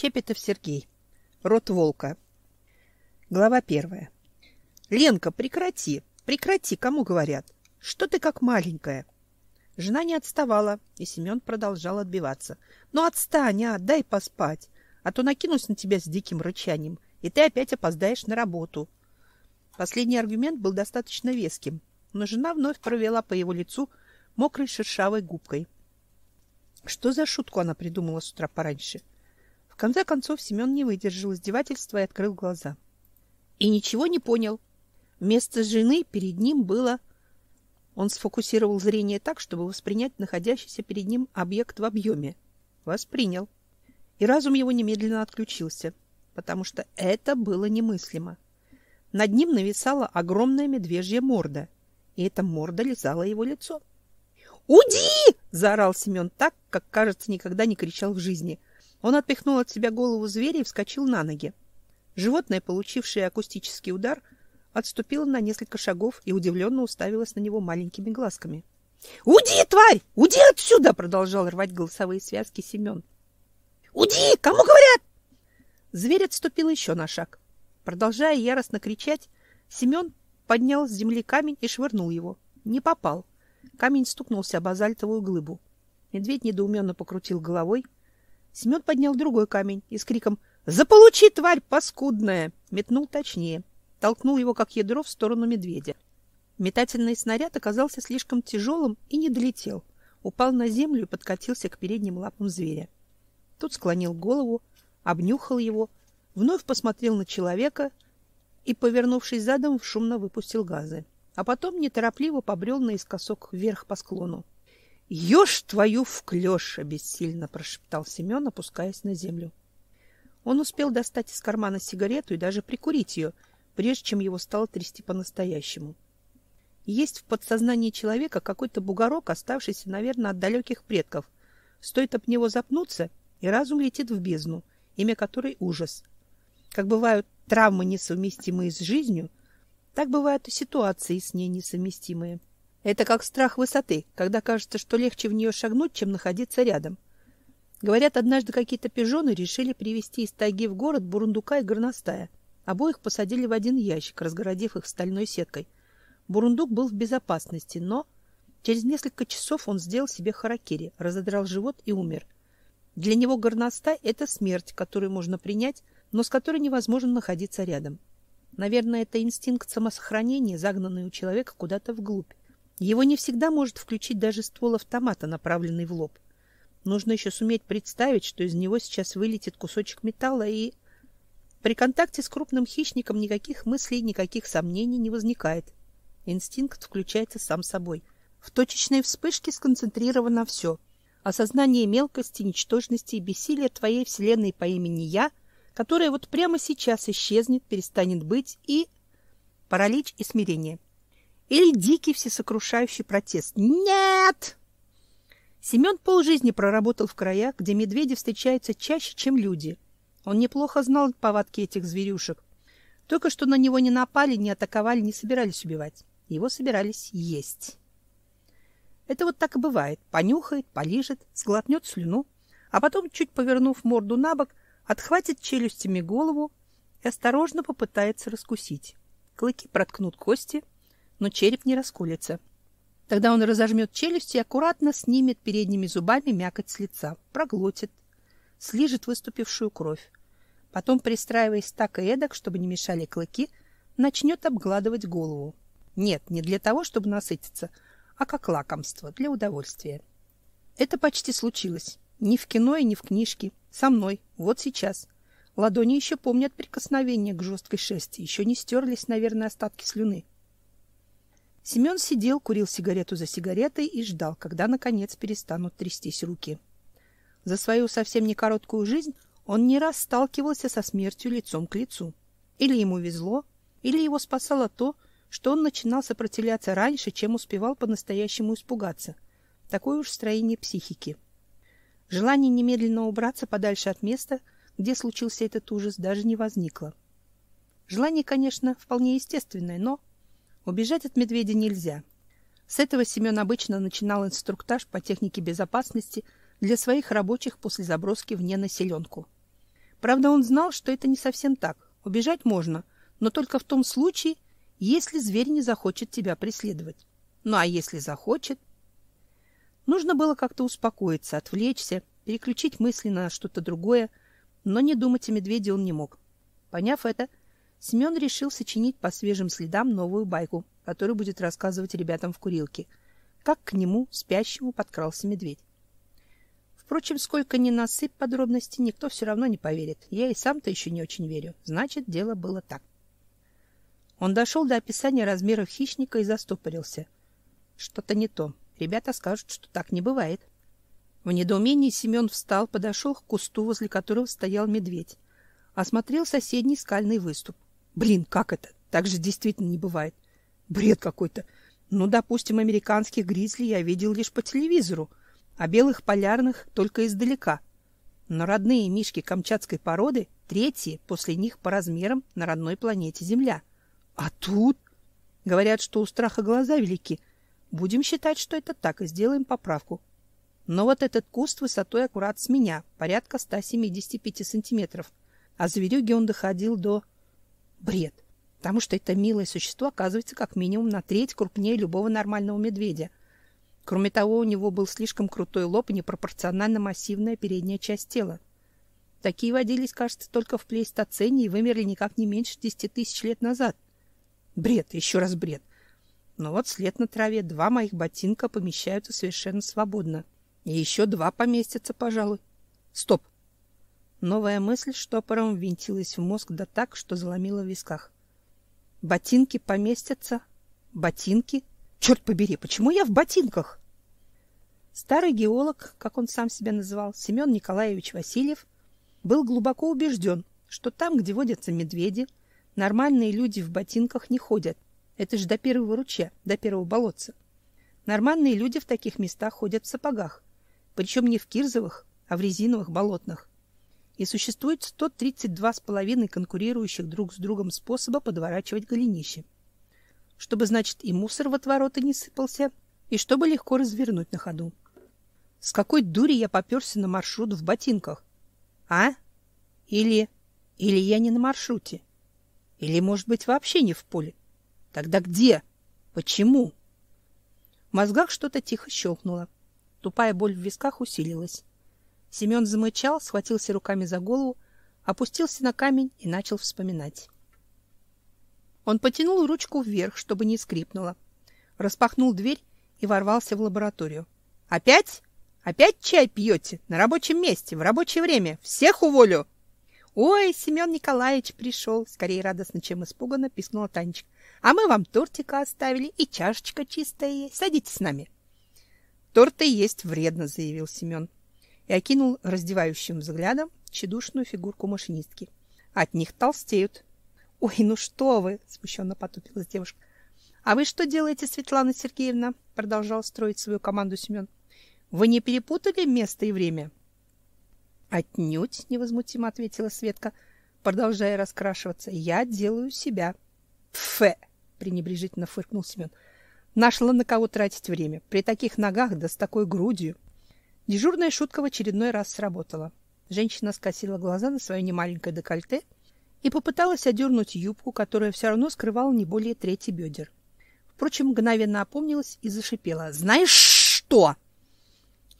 Щепетов Сергей. Род волка. Глава первая. Ленка, прекрати. Прекрати, кому говорят? Что ты как маленькая? Жена не отставала, и Семен продолжал отбиваться. Ну отстань, а, дай поспать, а то накинусь на тебя с диким рычанием, и ты опять опоздаешь на работу. Последний аргумент был достаточно веским, но жена вновь провела по его лицу мокрой шершавой губкой. Что за шутку она придумала с утра пораньше? Конце концов Семен не выдержал издевательства и открыл глаза. И ничего не понял. Вместо жены перед ним было... Он сфокусировал зрение так, чтобы воспринять находящийся перед ним объект в объеме. Воспринял. И разум его немедленно отключился, потому что это было немыслимо. Над ним нависала огромная медвежья морда, и эта морда лизала его лицо. «Уди!» — заорал Семен так, как, кажется, никогда не кричал в жизни. Он отпихнул от себя голову зверя и вскочил на ноги. Животное, получившее акустический удар, отступило на несколько шагов и удивленно уставилось на него маленькими глазками. «Уди, тварь! Уди отсюда!» — продолжал рвать голосовые связки Семен. «Уди! Кому говорят?» Зверь отступил еще на шаг. Продолжая яростно кричать, Семен поднял с земли камень и швырнул его. Не попал. Камень стукнулся об базальтовую глыбу. Медведь недоуменно покрутил головой. Семен поднял другой камень и с криком «Заполучи, тварь паскудная!» метнул точнее. Толкнул его, как ядро, в сторону медведя. Метательный снаряд оказался слишком тяжелым и не долетел. Упал на землю и подкатился к передним лапам зверя. Тут склонил голову, обнюхал его вновь посмотрел на человека и, повернувшись задом, шумно выпустил газы, а потом неторопливо побрел наискосок вверх по склону. «Ешь твою вклёшь!» — бессильно прошептал Семен, опускаясь на землю. Он успел достать из кармана сигарету и даже прикурить ее, прежде чем его стало трясти по-настоящему. Есть в подсознании человека какой-то бугорок, оставшийся, наверное, от далеких предков. Стоит об него запнуться, и разум летит в бездну, имя которой — ужас — как бывают травмы, несовместимые с жизнью, так бывают и ситуации с ней несовместимые. Это как страх высоты, когда кажется, что легче в нее шагнуть, чем находиться рядом. Говорят, однажды какие-то пижоны решили привезти из тайги в город бурундука и горностая. Обоих посадили в один ящик, разгородив их стальной сеткой. Бурундук был в безопасности, но через несколько часов он сделал себе харакири, разодрал живот и умер. Для него горностай — это смерть, которую можно принять, но с которой невозможно находиться рядом. Наверное, это инстинкт самосохранения, загнанный у человека куда-то вглубь. Его не всегда может включить даже ствол автомата, направленный в лоб. Нужно еще суметь представить, что из него сейчас вылетит кусочек металла и... При контакте с крупным хищником никаких мыслей, никаких сомнений не возникает. Инстинкт включается сам собой. В точечной вспышке сконцентрировано все. Осознание мелкости, ничтожности и бессилия твоей вселенной по имени «Я» — которая вот прямо сейчас исчезнет, перестанет быть, и паралич и смирение. Или дикий всесокрушающий протест. Нет! Семен полжизни проработал в краях, где медведи встречаются чаще, чем люди. Он неплохо знал повадки этих зверюшек. Только что на него не напали, не атаковали, не собирались убивать. Его собирались есть. Это вот так и бывает. Понюхает, полижет, сглотнет слюну, а потом, чуть повернув морду на бок, отхватит челюстями голову и осторожно попытается раскусить. Клыки проткнут кости, но череп не расколется. Тогда он разожмет челюсти и аккуратно снимет передними зубами мякоть с лица, проглотит, слижет выступившую кровь. Потом, пристраиваясь так и эдак, чтобы не мешали клыки, начнет обгладывать голову. Нет, не для того, чтобы насытиться, а как лакомство, для удовольствия. Это почти случилось. Ни в кино и ни в книжке. Со мной. Вот сейчас. Ладони еще помнят прикосновение к жесткой шерсти. Еще не стерлись, наверное, остатки слюны. Семен сидел, курил сигарету за сигаретой и ждал, когда, наконец, перестанут трястись руки. За свою совсем не короткую жизнь он не раз сталкивался со смертью лицом к лицу. Или ему везло, или его спасало то, что он начинал сопротивляться раньше, чем успевал по-настоящему испугаться. Такое уж строение психики. Желание немедленно убраться подальше от места, где случился этот ужас, даже не возникло. Желание, конечно, вполне естественное, но убежать от медведя нельзя. С этого Семен обычно начинал инструктаж по технике безопасности для своих рабочих после заброски в ненаселенку. Правда, он знал, что это не совсем так. Убежать можно, но только в том случае, если зверь не захочет тебя преследовать. Ну а если захочет? Нужно было как-то успокоиться, отвлечься, переключить мысли на что-то другое, но не думать о медведе он не мог. Поняв это, Семен решил сочинить по свежим следам новую байку, которую будет рассказывать ребятам в курилке, как к нему, спящему, подкрался медведь. Впрочем, сколько ни насыпь подробностей, никто все равно не поверит. Я и сам-то еще не очень верю. Значит, дело было так. Он дошел до описания размеров хищника и застопорился. Что-то не то. Ребята скажут, что так не бывает. В недоумении Семен встал, подошел к кусту, возле которого стоял медведь. Осмотрел соседний скальный выступ. Блин, как это? Так же действительно не бывает. Бред какой-то. Ну, допустим, американских гризли я видел лишь по телевизору, а белых полярных только издалека. Но родные мишки камчатской породы третьи после них по размерам на родной планете Земля. А тут говорят, что у страха глаза велики. Будем считать, что это так, и сделаем поправку. Но вот этот куст высотой аккурат с меня, порядка 175 сантиметров, а зверюги он доходил до... Бред. Потому что это милое существо оказывается как минимум на треть крупнее любого нормального медведя. Кроме того, у него был слишком крутой лоб и непропорционально массивная передняя часть тела. Такие водились, кажется, только в плейстоцене и вымерли никак не меньше десяти тысяч лет назад. Бред, еще раз бред. Но вот след на траве, два моих ботинка помещаются совершенно свободно. И еще два поместятся, пожалуй. Стоп. Новая мысль штопором ввинтилась в мозг да так, что заломила в висках. Ботинки поместятся? Ботинки? Черт побери, почему я в ботинках? Старый геолог, как он сам себя называл, Семен Николаевич Васильев, был глубоко убежден, что там, где водятся медведи, Нормальные люди в ботинках не ходят. Это же до первого ручья, до первого болотца. Нормальные люди в таких местах ходят в сапогах, причем не в кирзовых, а в резиновых болотных. И существует 132 с половиной конкурирующих друг с другом способа подворачивать голенище. Чтобы, значит, и мусор в отвороты не сыпался, и чтобы легко развернуть на ходу. С какой дури я попёрся на маршрут в ботинках? А? Или... Или я не на маршруте? Или, может быть, вообще не в поле? Тогда где? Почему? В мозгах что-то тихо щелкнуло. Тупая боль в висках усилилась. Семен замычал, схватился руками за голову, опустился на камень и начал вспоминать. Он потянул ручку вверх, чтобы не скрипнуло. Распахнул дверь и ворвался в лабораторию. «Опять? Опять чай пьете? На рабочем месте, в рабочее время? Всех уволю!» Ой, Семен Николаевич пришел, скорее радостно, чем испуганно, пискнула Танечка. А мы вам тортика оставили и чашечка чистая. Садитесь с нами. Торты есть вредно, заявил Семен и окинул раздевающим взглядом чедушную фигурку машинистки. От них толстеют. Ой, ну что вы, смущенно потупилась девушка. А вы что делаете, Светлана Сергеевна? продолжал строить свою команду Семен. Вы не перепутали место и время? Отнюдь, невозмутимо ответила Светка, продолжая раскрашиваться. Я делаю себя. Фе, пренебрежительно фыркнул Семен. Нашла на кого тратить время. При таких ногах да с такой грудью. Дежурная шутка в очередной раз сработала. Женщина скосила глаза на свое немаленькое декольте и попыталась одернуть юбку, которая все равно скрывала не более трети бедер. Впрочем, мгновенно опомнилась и зашипела: "Знаешь что?"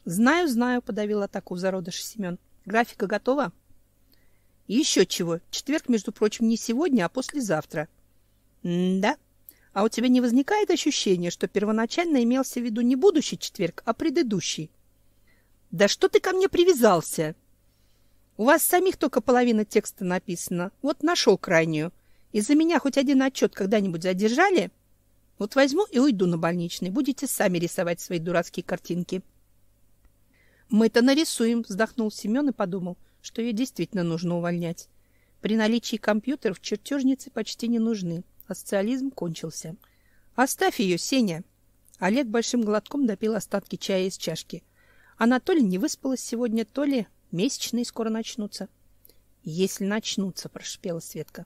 "Знаю, знаю", подавил атаку в зародыш Семен. Графика готова? И еще чего. Четверг, между прочим, не сегодня, а послезавтра. М-да. А у тебя не возникает ощущения, что первоначально имелся в виду не будущий четверг, а предыдущий? Да что ты ко мне привязался? У вас самих только половина текста написана. Вот нашел крайнюю. Из-за меня хоть один отчет когда-нибудь задержали? Вот возьму и уйду на больничный. Будете сами рисовать свои дурацкие картинки. Мы-то нарисуем, вздохнул Семен и подумал, что ее действительно нужно увольнять. При наличии компьютеров чертежницы почти не нужны, а социализм кончился. Оставь ее, Сеня. Олег большим глотком допил остатки чая из чашки. Она то ли не выспалась сегодня, то ли месячные скоро начнутся. Если начнутся, прошипела Светка.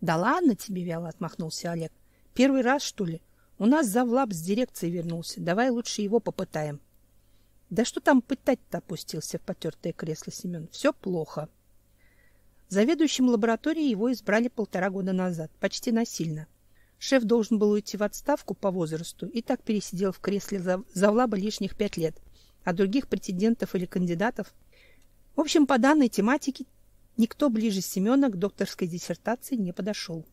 Да ладно тебе, вяло отмахнулся Олег. Первый раз, что ли? У нас завлаб с дирекции вернулся. Давай лучше его попытаем. Да что там пытать-то опустился в потертое кресло Семен. Все плохо. Заведующим лабораторией его избрали полтора года назад, почти насильно. Шеф должен был уйти в отставку по возрасту и так пересидел в кресле за завлаба лишних пять лет, а других претендентов или кандидатов. В общем, по данной тематике никто ближе Семена к докторской диссертации не подошел.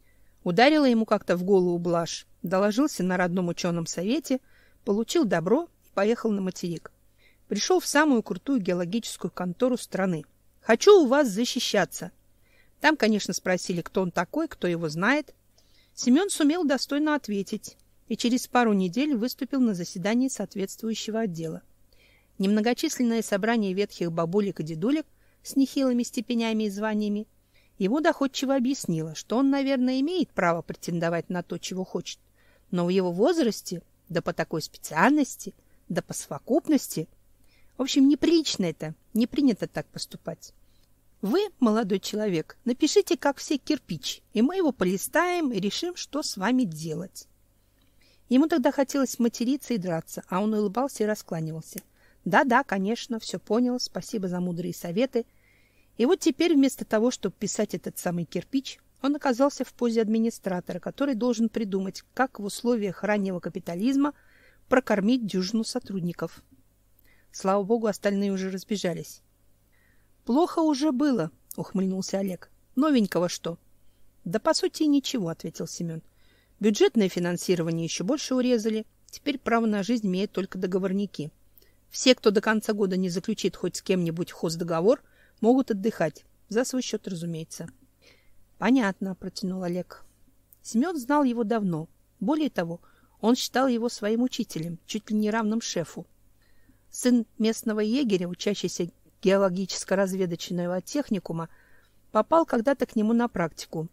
Ударила ему как-то в голову блажь, доложился на родном ученом совете, получил добро и поехал на материк. Пришел в самую крутую геологическую контору страны. «Хочу у вас защищаться», там, конечно, спросили, кто он такой, кто его знает. Семен сумел достойно ответить и через пару недель выступил на заседании соответствующего отдела. Немногочисленное собрание ветхих бабулек и дедулек с нехилыми степенями и званиями ему доходчиво объяснило, что он, наверное, имеет право претендовать на то, чего хочет, но в его возрасте, да по такой специальности, да по совокупности, в общем, неприлично это, не принято так поступать. Вы, молодой человек, напишите, как все кирпич, и мы его полистаем и решим, что с вами делать. Ему тогда хотелось материться и драться, а он улыбался и раскланивался. Да-да, конечно, все понял, спасибо за мудрые советы. И вот теперь вместо того, чтобы писать этот самый кирпич, он оказался в позе администратора, который должен придумать, как в условиях раннего капитализма прокормить дюжину сотрудников. Слава богу, остальные уже разбежались. Плохо уже было, ухмыльнулся Олег. Новенького что? Да по сути ничего, ответил Семен. Бюджетное финансирование еще больше урезали. Теперь право на жизнь имеют только договорники. Все, кто до конца года не заключит хоть с кем-нибудь хоздоговор, могут отдыхать. За свой счет, разумеется. Понятно, протянул Олег. Семен знал его давно. Более того, он считал его своим учителем, чуть ли не равным шефу. Сын местного егеря, учащийся геологическо-разведочного техникума, попал когда-то к нему на практику.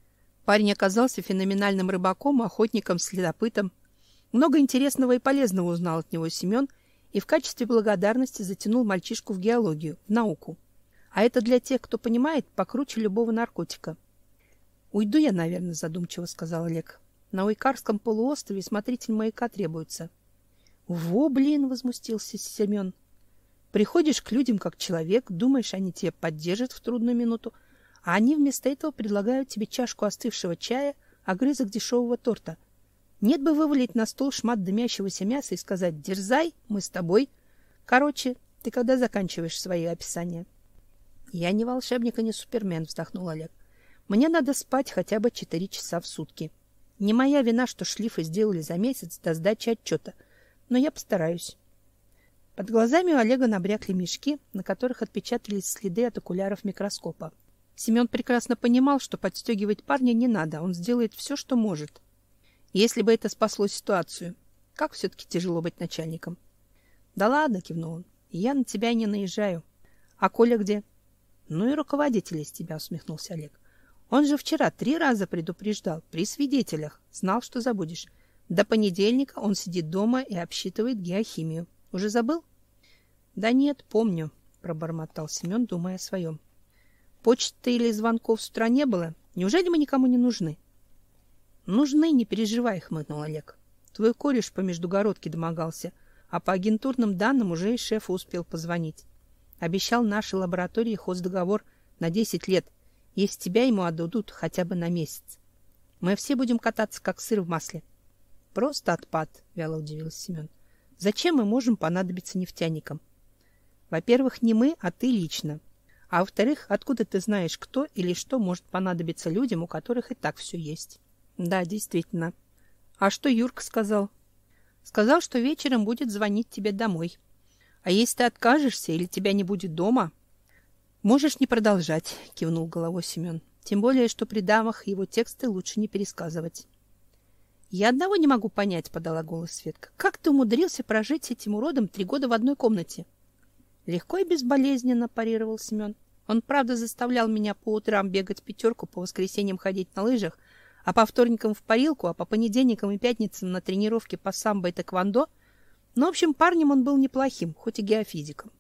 Парень оказался феноменальным рыбаком, охотником, следопытом. Много интересного и полезного узнал от него Семен и в качестве благодарности затянул мальчишку в геологию, в науку. А это для тех, кто понимает, покруче любого наркотика. «Уйду я, наверное», — задумчиво сказал Олег. «На Уйкарском полуострове смотритель маяка требуется». «Во, блин!» — возмустился Семен. Приходишь к людям как человек, думаешь, они тебя поддержат в трудную минуту, а они вместо этого предлагают тебе чашку остывшего чая, огрызок дешевого торта. Нет бы вывалить на стол шмат дымящегося мяса и сказать «Дерзай, мы с тобой». Короче, ты когда заканчиваешь свои описания? Я не волшебник и не супермен, вздохнул Олег. Мне надо спать хотя бы четыре часа в сутки. Не моя вина, что шлифы сделали за месяц до сдачи отчета, но я постараюсь. Под глазами у Олега набрякли мешки, на которых отпечатались следы от окуляров микроскопа. Семен прекрасно понимал, что подстегивать парня не надо, он сделает все, что может. Если бы это спасло ситуацию. Как все-таки тяжело быть начальником. — Да ладно, — кивнул он, — я на тебя не наезжаю. — А Коля где? — Ну и руководитель из тебя, — усмехнулся Олег. Он же вчера три раза предупреждал, при свидетелях, знал, что забудешь. До понедельника он сидит дома и обсчитывает геохимию. Уже забыл? Да нет, помню, пробормотал Семен, думая о своем. Почты или звонков с утра не было? Неужели мы никому не нужны? Нужны, не переживай, хмыкнул Олег. Твой кореш по междугородке домогался, а по агентурным данным уже и шефу успел позвонить. Обещал нашей лаборатории хоздоговор на 10 лет, если тебя ему отдадут хотя бы на месяц. Мы все будем кататься, как сыр в масле. Просто отпад, вяло удивился Семен. Зачем мы можем понадобиться нефтяникам? Во-первых, не мы, а ты лично. А во-вторых, откуда ты знаешь, кто или что может понадобиться людям, у которых и так все есть? Да, действительно. А что Юрка сказал? Сказал, что вечером будет звонить тебе домой. А если ты откажешься или тебя не будет дома, можешь не продолжать, кивнул головой Семен. Тем более, что при дамах его тексты лучше не пересказывать. Я одного не могу понять, подала голос Светка. Как ты умудрился прожить с этим уродом три года в одной комнате? Легко и безболезненно, парировал Семен. Он, правда, заставлял меня по утрам бегать пятерку, по воскресеньям ходить на лыжах, а по вторникам в парилку, а по понедельникам и пятницам на тренировки по самбо и тэквондо. Но, в общем, парнем он был неплохим, хоть и геофизиком.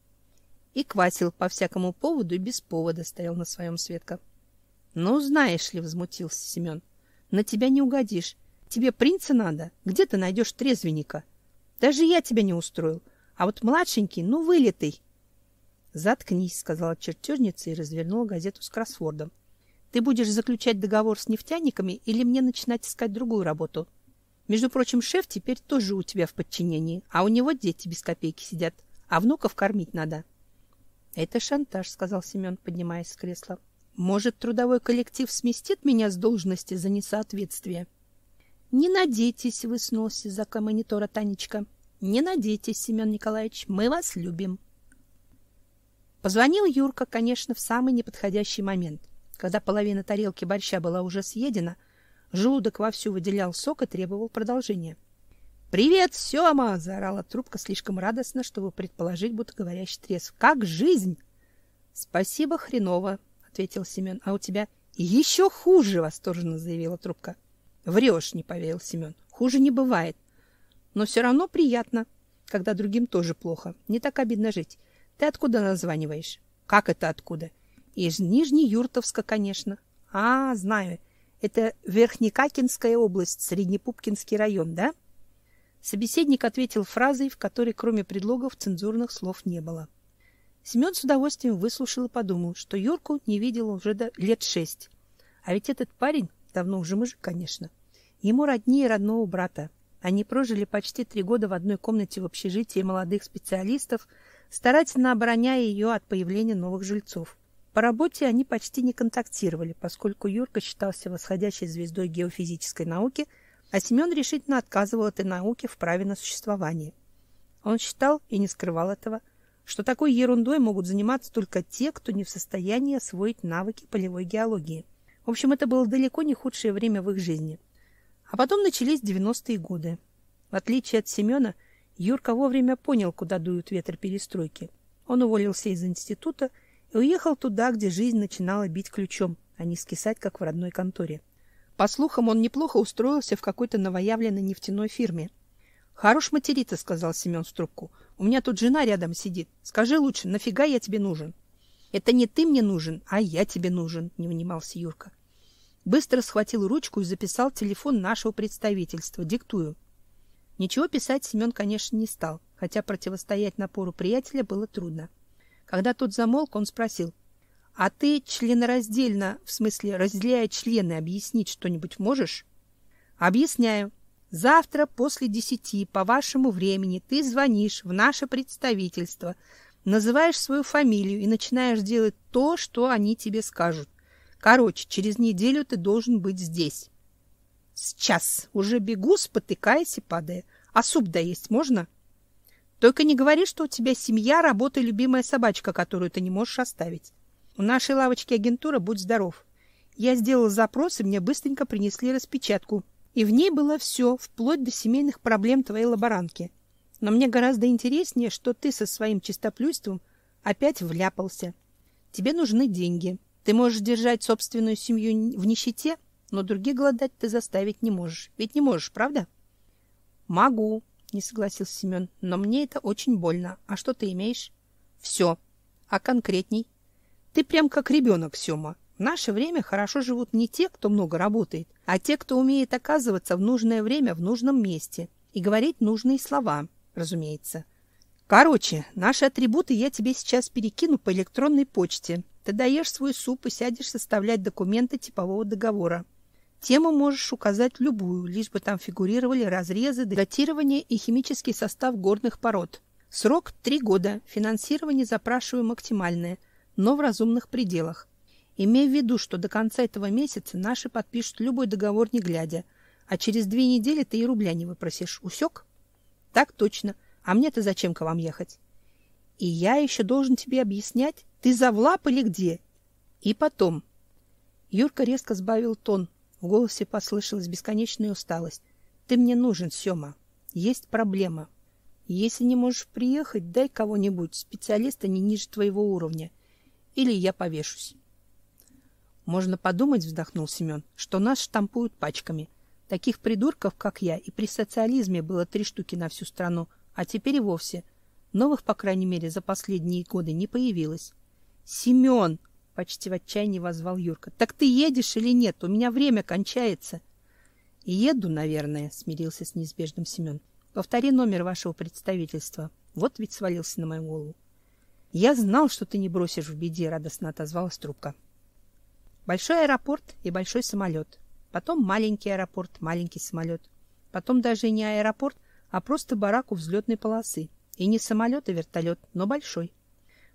И квасил по всякому поводу и без повода стоял на своем Светка. — Ну, знаешь ли, — возмутился Семен, — на тебя не угодишь. Тебе принца надо? Где ты найдешь трезвенника? Даже я тебя не устроил. А вот младшенький, ну, вылитый. Заткнись, сказала чертежница и развернула газету с кроссвордом. Ты будешь заключать договор с нефтяниками или мне начинать искать другую работу? Между прочим, шеф теперь тоже у тебя в подчинении, а у него дети без копейки сидят, а внуков кормить надо. Это шантаж, сказал Семен, поднимаясь с кресла. Может, трудовой коллектив сместит меня с должности за несоответствие? Не надейтесь, высунулась из-за монитора Танечка. Не надейтесь, Семен Николаевич, мы вас любим. Позвонил Юрка, конечно, в самый неподходящий момент. Когда половина тарелки борща была уже съедена, желудок вовсю выделял сок и требовал продолжения. «Привет, Сёма!» — заорала трубка слишком радостно, чтобы предположить, будто говорящий трезв. «Как жизнь?» «Спасибо, хреново», — ответил Семен. «А у тебя еще хуже!» — восторженно заявила трубка. «Врешь!» — не поверил Семен. «Хуже не бывает. Но все равно приятно, когда другим тоже плохо. Не так обидно жить. Ты откуда названиваешь?» «Как это откуда?» «Из Нижнеюртовска, конечно». «А, знаю. Это Верхнекакинская область, Среднепупкинский район, да?» Собеседник ответил фразой, в которой кроме предлогов цензурных слов не было. Семен с удовольствием выслушал и подумал, что Юрку не видел уже до лет шесть. А ведь этот парень давно уже мужик, конечно. Ему роднее родного брата. Они прожили почти три года в одной комнате в общежитии молодых специалистов, старательно обороняя ее от появления новых жильцов. По работе они почти не контактировали, поскольку Юрка считался восходящей звездой геофизической науки – а Семен решительно отказывал этой науке в праве на существование. Он считал и не скрывал этого, что такой ерундой могут заниматься только те, кто не в состоянии освоить навыки полевой геологии. В общем, это было далеко не худшее время в их жизни. А потом начались 90-е годы. В отличие от Семена, Юрка вовремя понял, куда дуют ветер перестройки. Он уволился из института и уехал туда, где жизнь начинала бить ключом, а не скисать, как в родной конторе. По слухам, он неплохо устроился в какой-то новоявленной нефтяной фирме. Хорош материться, сказал Семен в трубку. У меня тут жена рядом сидит. Скажи лучше, нафига я тебе нужен? Это не ты мне нужен, а я тебе нужен, не унимался Юрка. Быстро схватил ручку и записал телефон нашего представительства. Диктую. Ничего писать Семен, конечно, не стал, хотя противостоять напору приятеля было трудно. Когда тот замолк, он спросил: а ты членораздельно, в смысле, разделяя члены, объяснить что-нибудь можешь? Объясняю. Завтра после десяти по вашему времени ты звонишь в наше представительство, называешь свою фамилию и начинаешь делать то, что они тебе скажут. Короче, через неделю ты должен быть здесь. Сейчас. Уже бегу, спотыкаясь и падая. А суп доесть можно? Только не говори, что у тебя семья, работа и любимая собачка, которую ты не можешь оставить. У нашей лавочки агентура «Будь здоров». Я сделал запрос, и мне быстренько принесли распечатку. И в ней было все, вплоть до семейных проблем твоей лаборантки. Но мне гораздо интереснее, что ты со своим чистоплюйством опять вляпался. Тебе нужны деньги. Ты можешь держать собственную семью в нищете, но других голодать ты заставить не можешь. Ведь не можешь, правда? Могу, не согласился Семен, но мне это очень больно. А что ты имеешь? Все. А конкретней? Ты прям как ребенок, Сёма. В наше время хорошо живут не те, кто много работает, а те, кто умеет оказываться в нужное время в нужном месте и говорить нужные слова, разумеется. Короче, наши атрибуты я тебе сейчас перекину по электронной почте. Ты даешь свой суп и сядешь составлять документы типового договора. Тему можешь указать любую, лишь бы там фигурировали разрезы, датирование и химический состав горных пород. Срок три года. Финансирование запрашиваю максимальное но в разумных пределах. Имей в виду, что до конца этого месяца наши подпишут любой договор не глядя, а через две недели ты и рубля не выпросишь. Усек? Так точно. А мне-то зачем к вам ехать? И я еще должен тебе объяснять, ты за влап или где? И потом. Юрка резко сбавил тон. В голосе послышалась бесконечная усталость. Ты мне нужен, Сёма. Есть проблема. Если не можешь приехать, дай кого-нибудь, специалиста не ниже твоего уровня или я повешусь. Можно подумать, вздохнул Семен, что нас штампуют пачками. Таких придурков, как я, и при социализме было три штуки на всю страну, а теперь и вовсе. Новых, по крайней мере, за последние годы не появилось. Семен! Почти в отчаянии возвал Юрка. Так ты едешь или нет? У меня время кончается. Еду, наверное, смирился с неизбежным Семен. Повтори номер вашего представительства. Вот ведь свалился на мою голову. Я знал, что ты не бросишь в беде, радостно отозвалась трубка. Большой аэропорт и большой самолет. Потом маленький аэропорт, маленький самолет. Потом даже не аэропорт, а просто барак у взлетной полосы. И не самолет, а вертолет, но большой.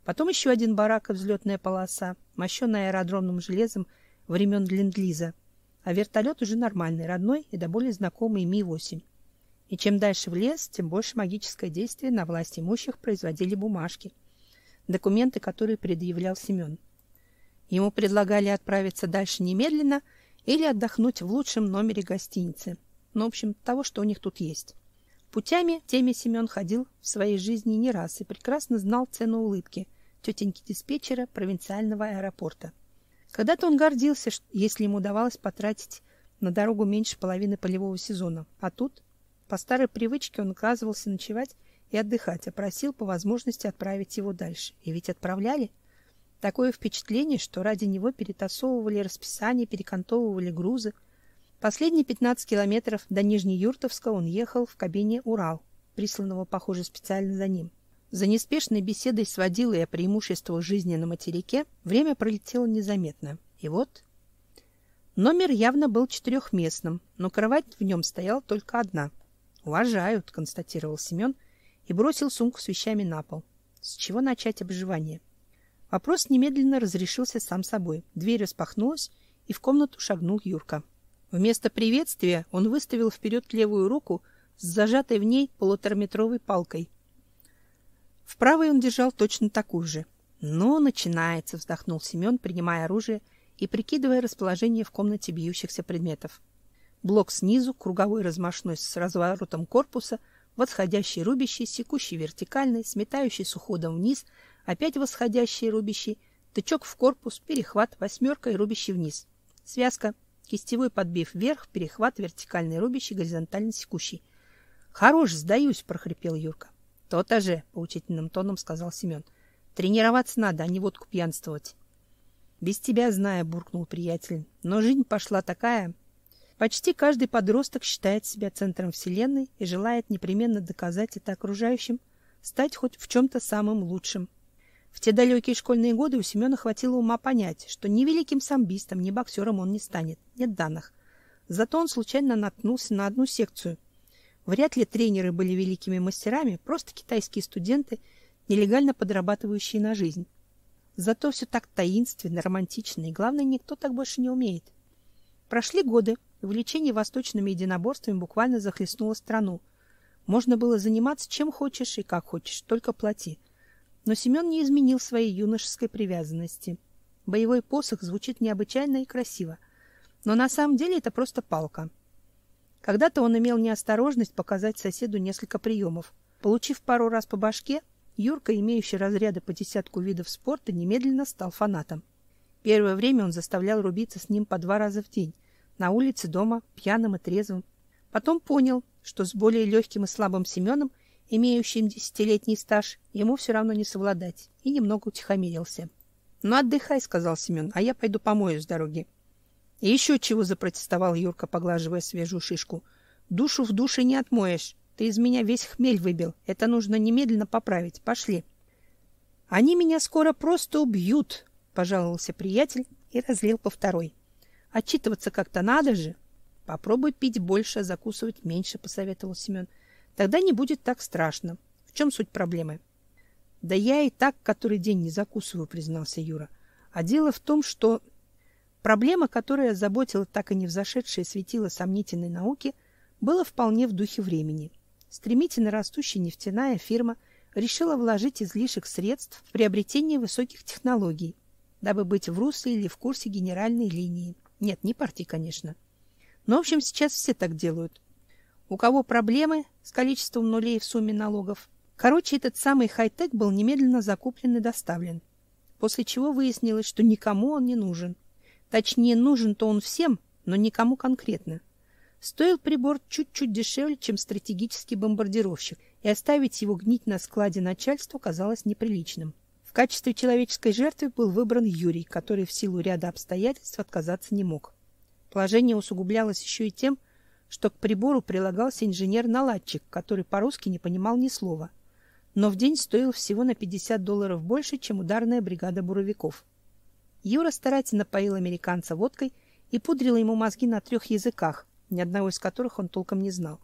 Потом еще один барак и взлетная полоса, мощенная аэродромным железом времен Ленд-Лиза. А вертолет уже нормальный, родной и до более знакомый Ми-8. И чем дальше в лес, тем больше магическое действие на власть имущих производили бумажки. Документы, которые предъявлял Семен. Ему предлагали отправиться дальше немедленно или отдохнуть в лучшем номере гостиницы. Ну, в общем, того, что у них тут есть. Путями теми Семен ходил в своей жизни не раз и прекрасно знал цену улыбки тетеньки диспетчера провинциального аэропорта. Когда-то он гордился, если ему удавалось потратить на дорогу меньше половины полевого сезона, а тут по старой привычке он отказывался ночевать и отдыхать, а просил по возможности отправить его дальше. И ведь отправляли. Такое впечатление, что ради него перетасовывали расписание, перекантовывали грузы. Последние 15 километров до Нижнеюртовска он ехал в кабине Урал, присланного, похоже, специально за ним. За неспешной беседой с водилой о преимуществах жизни на материке время пролетело незаметно. И вот номер явно был четырехместным, но кровать в нем стояла только одна. Уважают, констатировал Семен и бросил сумку с вещами на пол. С чего начать обживание? Вопрос немедленно разрешился сам собой. Дверь распахнулась, и в комнату шагнул Юрка. Вместо приветствия он выставил вперед левую руку с зажатой в ней полутораметровой палкой. В правой он держал точно такую же. "Ну, начинается", вздохнул Семен, принимая оружие и прикидывая расположение в комнате бьющихся предметов. Блок снизу, круговой размашной с разворотом корпуса, восходящий рубящий, секущий вертикальный, сметающий с уходом вниз, опять восходящий рубящий, тычок в корпус, перехват, восьмерка и рубящий вниз. Связка, кистевой подбив вверх, перехват, вертикальный рубящий, горизонтально секущий. Хорош, сдаюсь, прохрипел Юрка. То-то же, поучительным тоном сказал Семен. Тренироваться надо, а не водку пьянствовать. Без тебя знаю, буркнул приятель. Но жизнь пошла такая, Почти каждый подросток считает себя центром вселенной и желает непременно доказать это окружающим, стать хоть в чем то самым лучшим. В те далекие школьные годы у Семена хватило ума понять, что ни великим самбистом, ни боксером он не станет. Нет данных. Зато он случайно наткнулся на одну секцию. Вряд ли тренеры были великими мастерами, просто китайские студенты, нелегально подрабатывающие на жизнь. Зато все так таинственно, романтично, и главное, никто так больше не умеет. Прошли годы, Увлечение восточными единоборствами буквально захлестнуло страну. Можно было заниматься чем хочешь и как хочешь, только плати. Но Семен не изменил своей юношеской привязанности. Боевой посох звучит необычайно и красиво, но на самом деле это просто палка. Когда-то он имел неосторожность показать соседу несколько приемов. Получив пару раз по башке, Юрка, имеющий разряды по десятку видов спорта, немедленно стал фанатом. Первое время он заставлял рубиться с ним по два раза в день, на улице, дома, пьяным и трезвым. Потом понял, что с более легким и слабым Семеном, имеющим десятилетний стаж, ему все равно не совладать, и немного утихомирился. "Ну отдыхай", сказал Семен, "а я пойду помою с дороги". И еще чего запротестовал Юрка, поглаживая свежую шишку. "Душу в душе не отмоешь. Ты из меня весь хмель выбил. Это нужно немедленно поправить. Пошли". Они меня скоро просто убьют, пожаловался приятель и разлил по второй. Отчитываться как-то надо же. Попробуй пить больше, закусывать меньше, посоветовал Семен. Тогда не будет так страшно. В чем суть проблемы? Да я и так который день не закусываю, признался Юра. А дело в том, что проблема, которая заботила так и не взошедшее светило сомнительной науки, была вполне в духе времени. Стремительно растущая нефтяная фирма решила вложить излишек средств в приобретение высоких технологий, дабы быть в русле или в курсе генеральной линии. Нет, не партии, конечно. Но, в общем, сейчас все так делают. У кого проблемы с количеством нулей в сумме налогов? Короче, этот самый хай-тек был немедленно закуплен и доставлен. После чего выяснилось, что никому он не нужен. Точнее, нужен-то он всем, но никому конкретно. Стоил прибор чуть-чуть дешевле, чем стратегический бомбардировщик, и оставить его гнить на складе начальству казалось неприличным. В качестве человеческой жертвы был выбран Юрий, который в силу ряда обстоятельств отказаться не мог. Положение усугублялось еще и тем, что к прибору прилагался инженер-наладчик, который по-русски не понимал ни слова, но в день стоил всего на 50 долларов больше, чем ударная бригада буровиков. Юра старательно поил американца водкой и пудрил ему мозги на трех языках, ни одного из которых он толком не знал.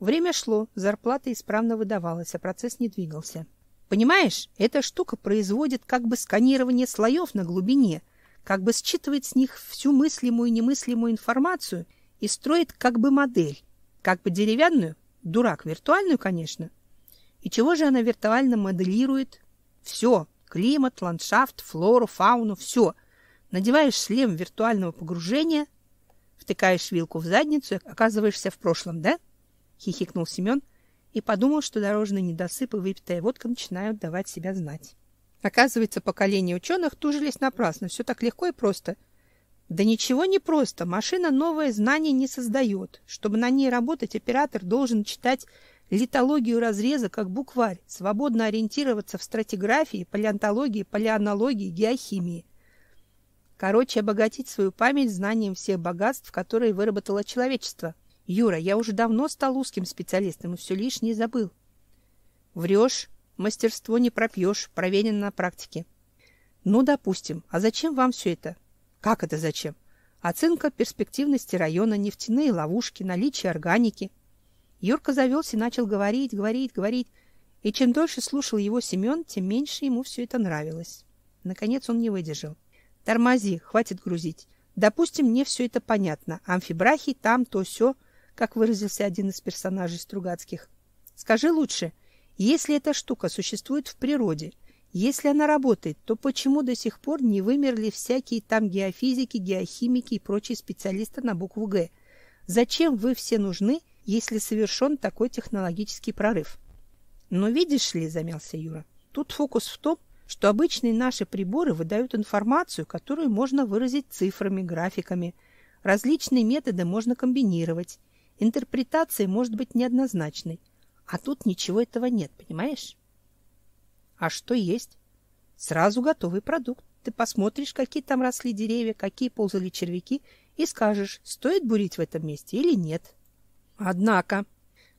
Время шло, зарплата исправно выдавалась, а процесс не двигался. Понимаешь, эта штука производит как бы сканирование слоев на глубине, как бы считывает с них всю мыслимую и немыслимую информацию и строит как бы модель, как бы деревянную, дурак, виртуальную, конечно. И чего же она виртуально моделирует? Все, климат, ландшафт, флору, фауну, все. Надеваешь шлем виртуального погружения, втыкаешь вилку в задницу и оказываешься в прошлом, да? Хихикнул Семен и подумал, что дорожный недосып и выпитая водка начинают давать себя знать. Оказывается, поколение ученых тужились напрасно. Все так легко и просто. Да ничего не просто. Машина новое знание не создает. Чтобы на ней работать, оператор должен читать литологию разреза как букварь, свободно ориентироваться в стратиграфии, палеонтологии, палеонологии, геохимии. Короче, обогатить свою память знанием всех богатств, которые выработало человечество. Юра, я уже давно стал узким специалистом и все лишнее забыл. Врешь, мастерство не пропьешь, проверено на практике. Ну, допустим. А зачем вам все это? Как это зачем? Оценка перспективности района, нефтяные ловушки, наличие органики. Юрка завелся и начал говорить, говорить, говорить. И чем дольше слушал его Семен, тем меньше ему все это нравилось. Наконец он не выдержал. Тормози, хватит грузить. Допустим, мне все это понятно. Амфибрахий там, то все, как выразился один из персонажей Стругацких. Скажи лучше, если эта штука существует в природе, если она работает, то почему до сих пор не вымерли всякие там геофизики, геохимики и прочие специалисты на букву «Г»? Зачем вы все нужны, если совершен такой технологический прорыв? Но видишь ли, замялся Юра, тут фокус в том, что обычные наши приборы выдают информацию, которую можно выразить цифрами, графиками. Различные методы можно комбинировать. Интерпретация может быть неоднозначной. А тут ничего этого нет, понимаешь? А что есть? Сразу готовый продукт. Ты посмотришь, какие там росли деревья, какие ползали червяки, и скажешь, стоит бурить в этом месте или нет. Однако,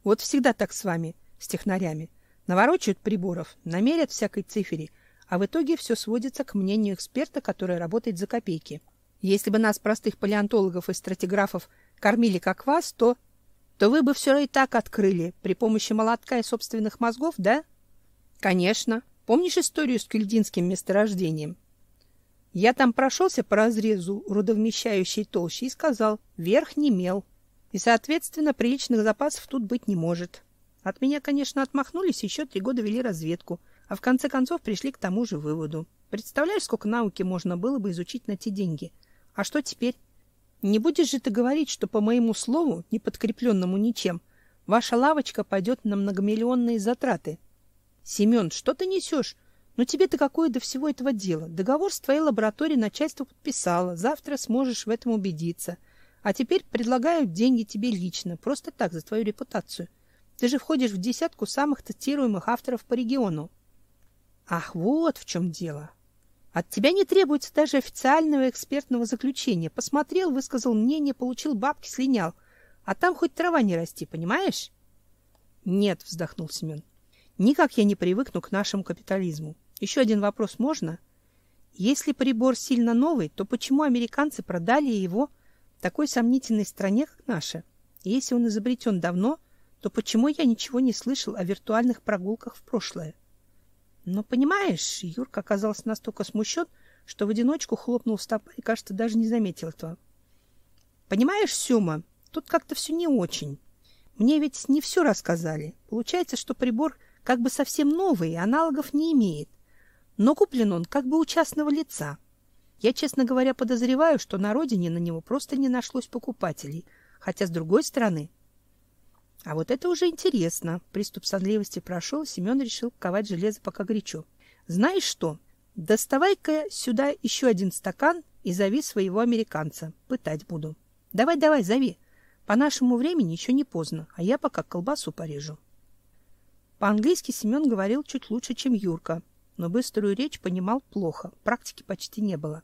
вот всегда так с вами, с технарями. Наворочают приборов, намерят всякой цифере – а в итоге все сводится к мнению эксперта, который работает за копейки. Если бы нас, простых палеонтологов и стратиграфов, кормили как вас, то... То вы бы все и так открыли при помощи молотка и собственных мозгов, да? Конечно. Помнишь историю с кюльдинским месторождением? Я там прошелся по разрезу рудовмещающей толщи и сказал, верх не мел. И, соответственно, приличных запасов тут быть не может. От меня, конечно, отмахнулись, еще три года вели разведку — а в конце концов пришли к тому же выводу. Представляешь, сколько науки можно было бы изучить на те деньги? А что теперь? Не будешь же ты говорить, что по моему слову, не подкрепленному ничем, ваша лавочка пойдет на многомиллионные затраты? Семен, что ты несешь? Ну тебе-то какое до всего этого дело? Договор с твоей лабораторией начальство подписало, завтра сможешь в этом убедиться. А теперь предлагают деньги тебе лично, просто так, за твою репутацию. Ты же входишь в десятку самых цитируемых авторов по региону. Ах, вот в чем дело. От тебя не требуется даже официального экспертного заключения. Посмотрел, высказал мнение, получил бабки, слинял. А там хоть трава не расти, понимаешь? Нет, вздохнул Семен. Никак я не привыкну к нашему капитализму. Еще один вопрос можно? Если прибор сильно новый, то почему американцы продали его такой сомнительной стране, как наша? если он изобретен давно, то почему я ничего не слышал о виртуальных прогулках в прошлое? Но понимаешь, Юрка оказался настолько смущен, что в одиночку хлопнул стопой и, кажется, даже не заметил этого. Понимаешь, Сюма, тут как-то все не очень. Мне ведь не все рассказали. Получается, что прибор как бы совсем новый, аналогов не имеет. Но куплен он как бы у частного лица. Я, честно говоря, подозреваю, что на родине на него просто не нашлось покупателей. Хотя, с другой стороны, а вот это уже интересно. Приступ сонливости прошел, Семен решил ковать железо пока горячо. Знаешь что? Доставай-ка сюда еще один стакан и зови своего американца. Пытать буду. Давай-давай, зови. По нашему времени еще не поздно, а я пока колбасу порежу. По-английски Семен говорил чуть лучше, чем Юрка, но быструю речь понимал плохо, практики почти не было.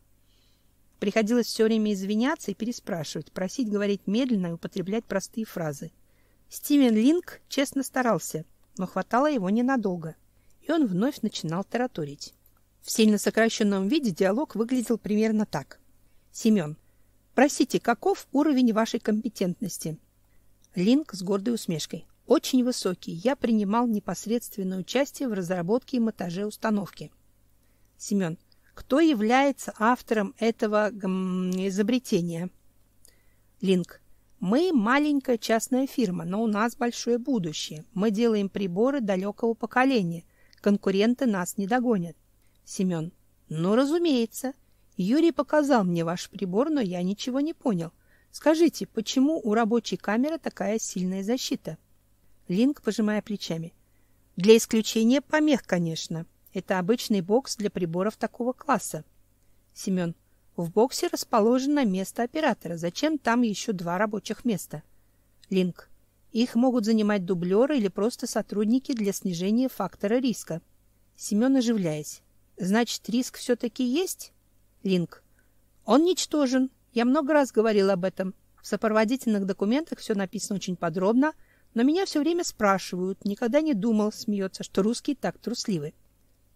Приходилось все время извиняться и переспрашивать, просить говорить медленно и употреблять простые фразы. Стивен Линк честно старался, но хватало его ненадолго, и он вновь начинал тараторить. В сильно сокращенном виде диалог выглядел примерно так. Семен. Простите, каков уровень вашей компетентности? Линк с гордой усмешкой. Очень высокий. Я принимал непосредственное участие в разработке и монтаже установки. Семен. Кто является автором этого изобретения? Линк. Мы маленькая частная фирма, но у нас большое будущее. Мы делаем приборы далекого поколения. Конкуренты нас не догонят. Семен. Ну, разумеется. Юрий показал мне ваш прибор, но я ничего не понял. Скажите, почему у рабочей камеры такая сильная защита? Линк, пожимая плечами. Для исключения помех, конечно. Это обычный бокс для приборов такого класса. Семен. В боксе расположено место оператора. Зачем там еще два рабочих места? Линк. Их могут занимать дублеры или просто сотрудники для снижения фактора риска. Семен, оживляясь. Значит, риск все-таки есть? Линк. Он ничтожен. Я много раз говорил об этом. В сопроводительных документах все написано очень подробно, но меня все время спрашивают. Никогда не думал, смеется, что русские так трусливы.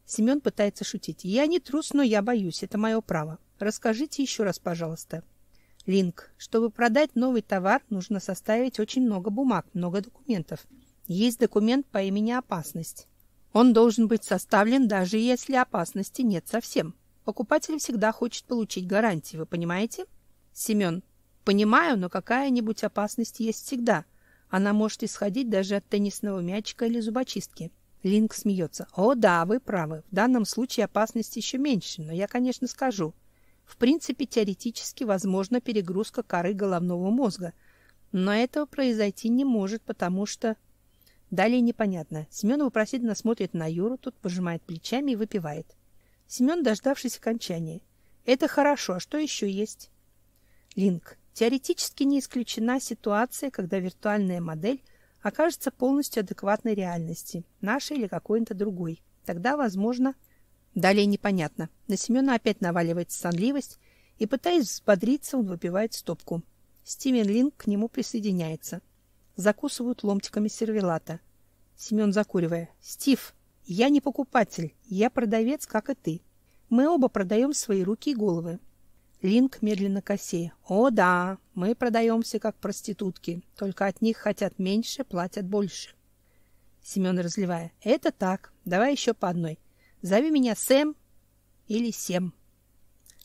Семен пытается шутить. Я не трус, но я боюсь. Это мое право. Расскажите еще раз, пожалуйста. Линк. Чтобы продать новый товар, нужно составить очень много бумаг, много документов. Есть документ по имени «Опасность». Он должен быть составлен, даже если опасности нет совсем. Покупатель всегда хочет получить гарантии, вы понимаете? Семен. Понимаю, но какая-нибудь опасность есть всегда. Она может исходить даже от теннисного мячика или зубочистки. Линк смеется. О, да, вы правы. В данном случае опасность еще меньше, но я, конечно, скажу. В принципе, теоретически возможна перегрузка коры головного мозга, но этого произойти не может, потому что... Далее непонятно. Семен вопросительно смотрит на Юру, тут пожимает плечами и выпивает. Семен, дождавшись окончания. Это хорошо, а что еще есть? Линк. Теоретически не исключена ситуация, когда виртуальная модель окажется полностью адекватной реальности, нашей или какой-то другой. Тогда, возможно, далее непонятно. На Семена опять наваливается сонливость, и, пытаясь взбодриться, он выпивает стопку. Стивен Линк к нему присоединяется. Закусывают ломтиками сервелата. Семен закуривая. «Стив, я не покупатель, я продавец, как и ты. Мы оба продаем свои руки и головы. Линк медленно косея. О, да, мы продаемся как проститутки, только от них хотят меньше, платят больше. Семен разливая. Это так, давай еще по одной. Зови меня Сэм или Сем.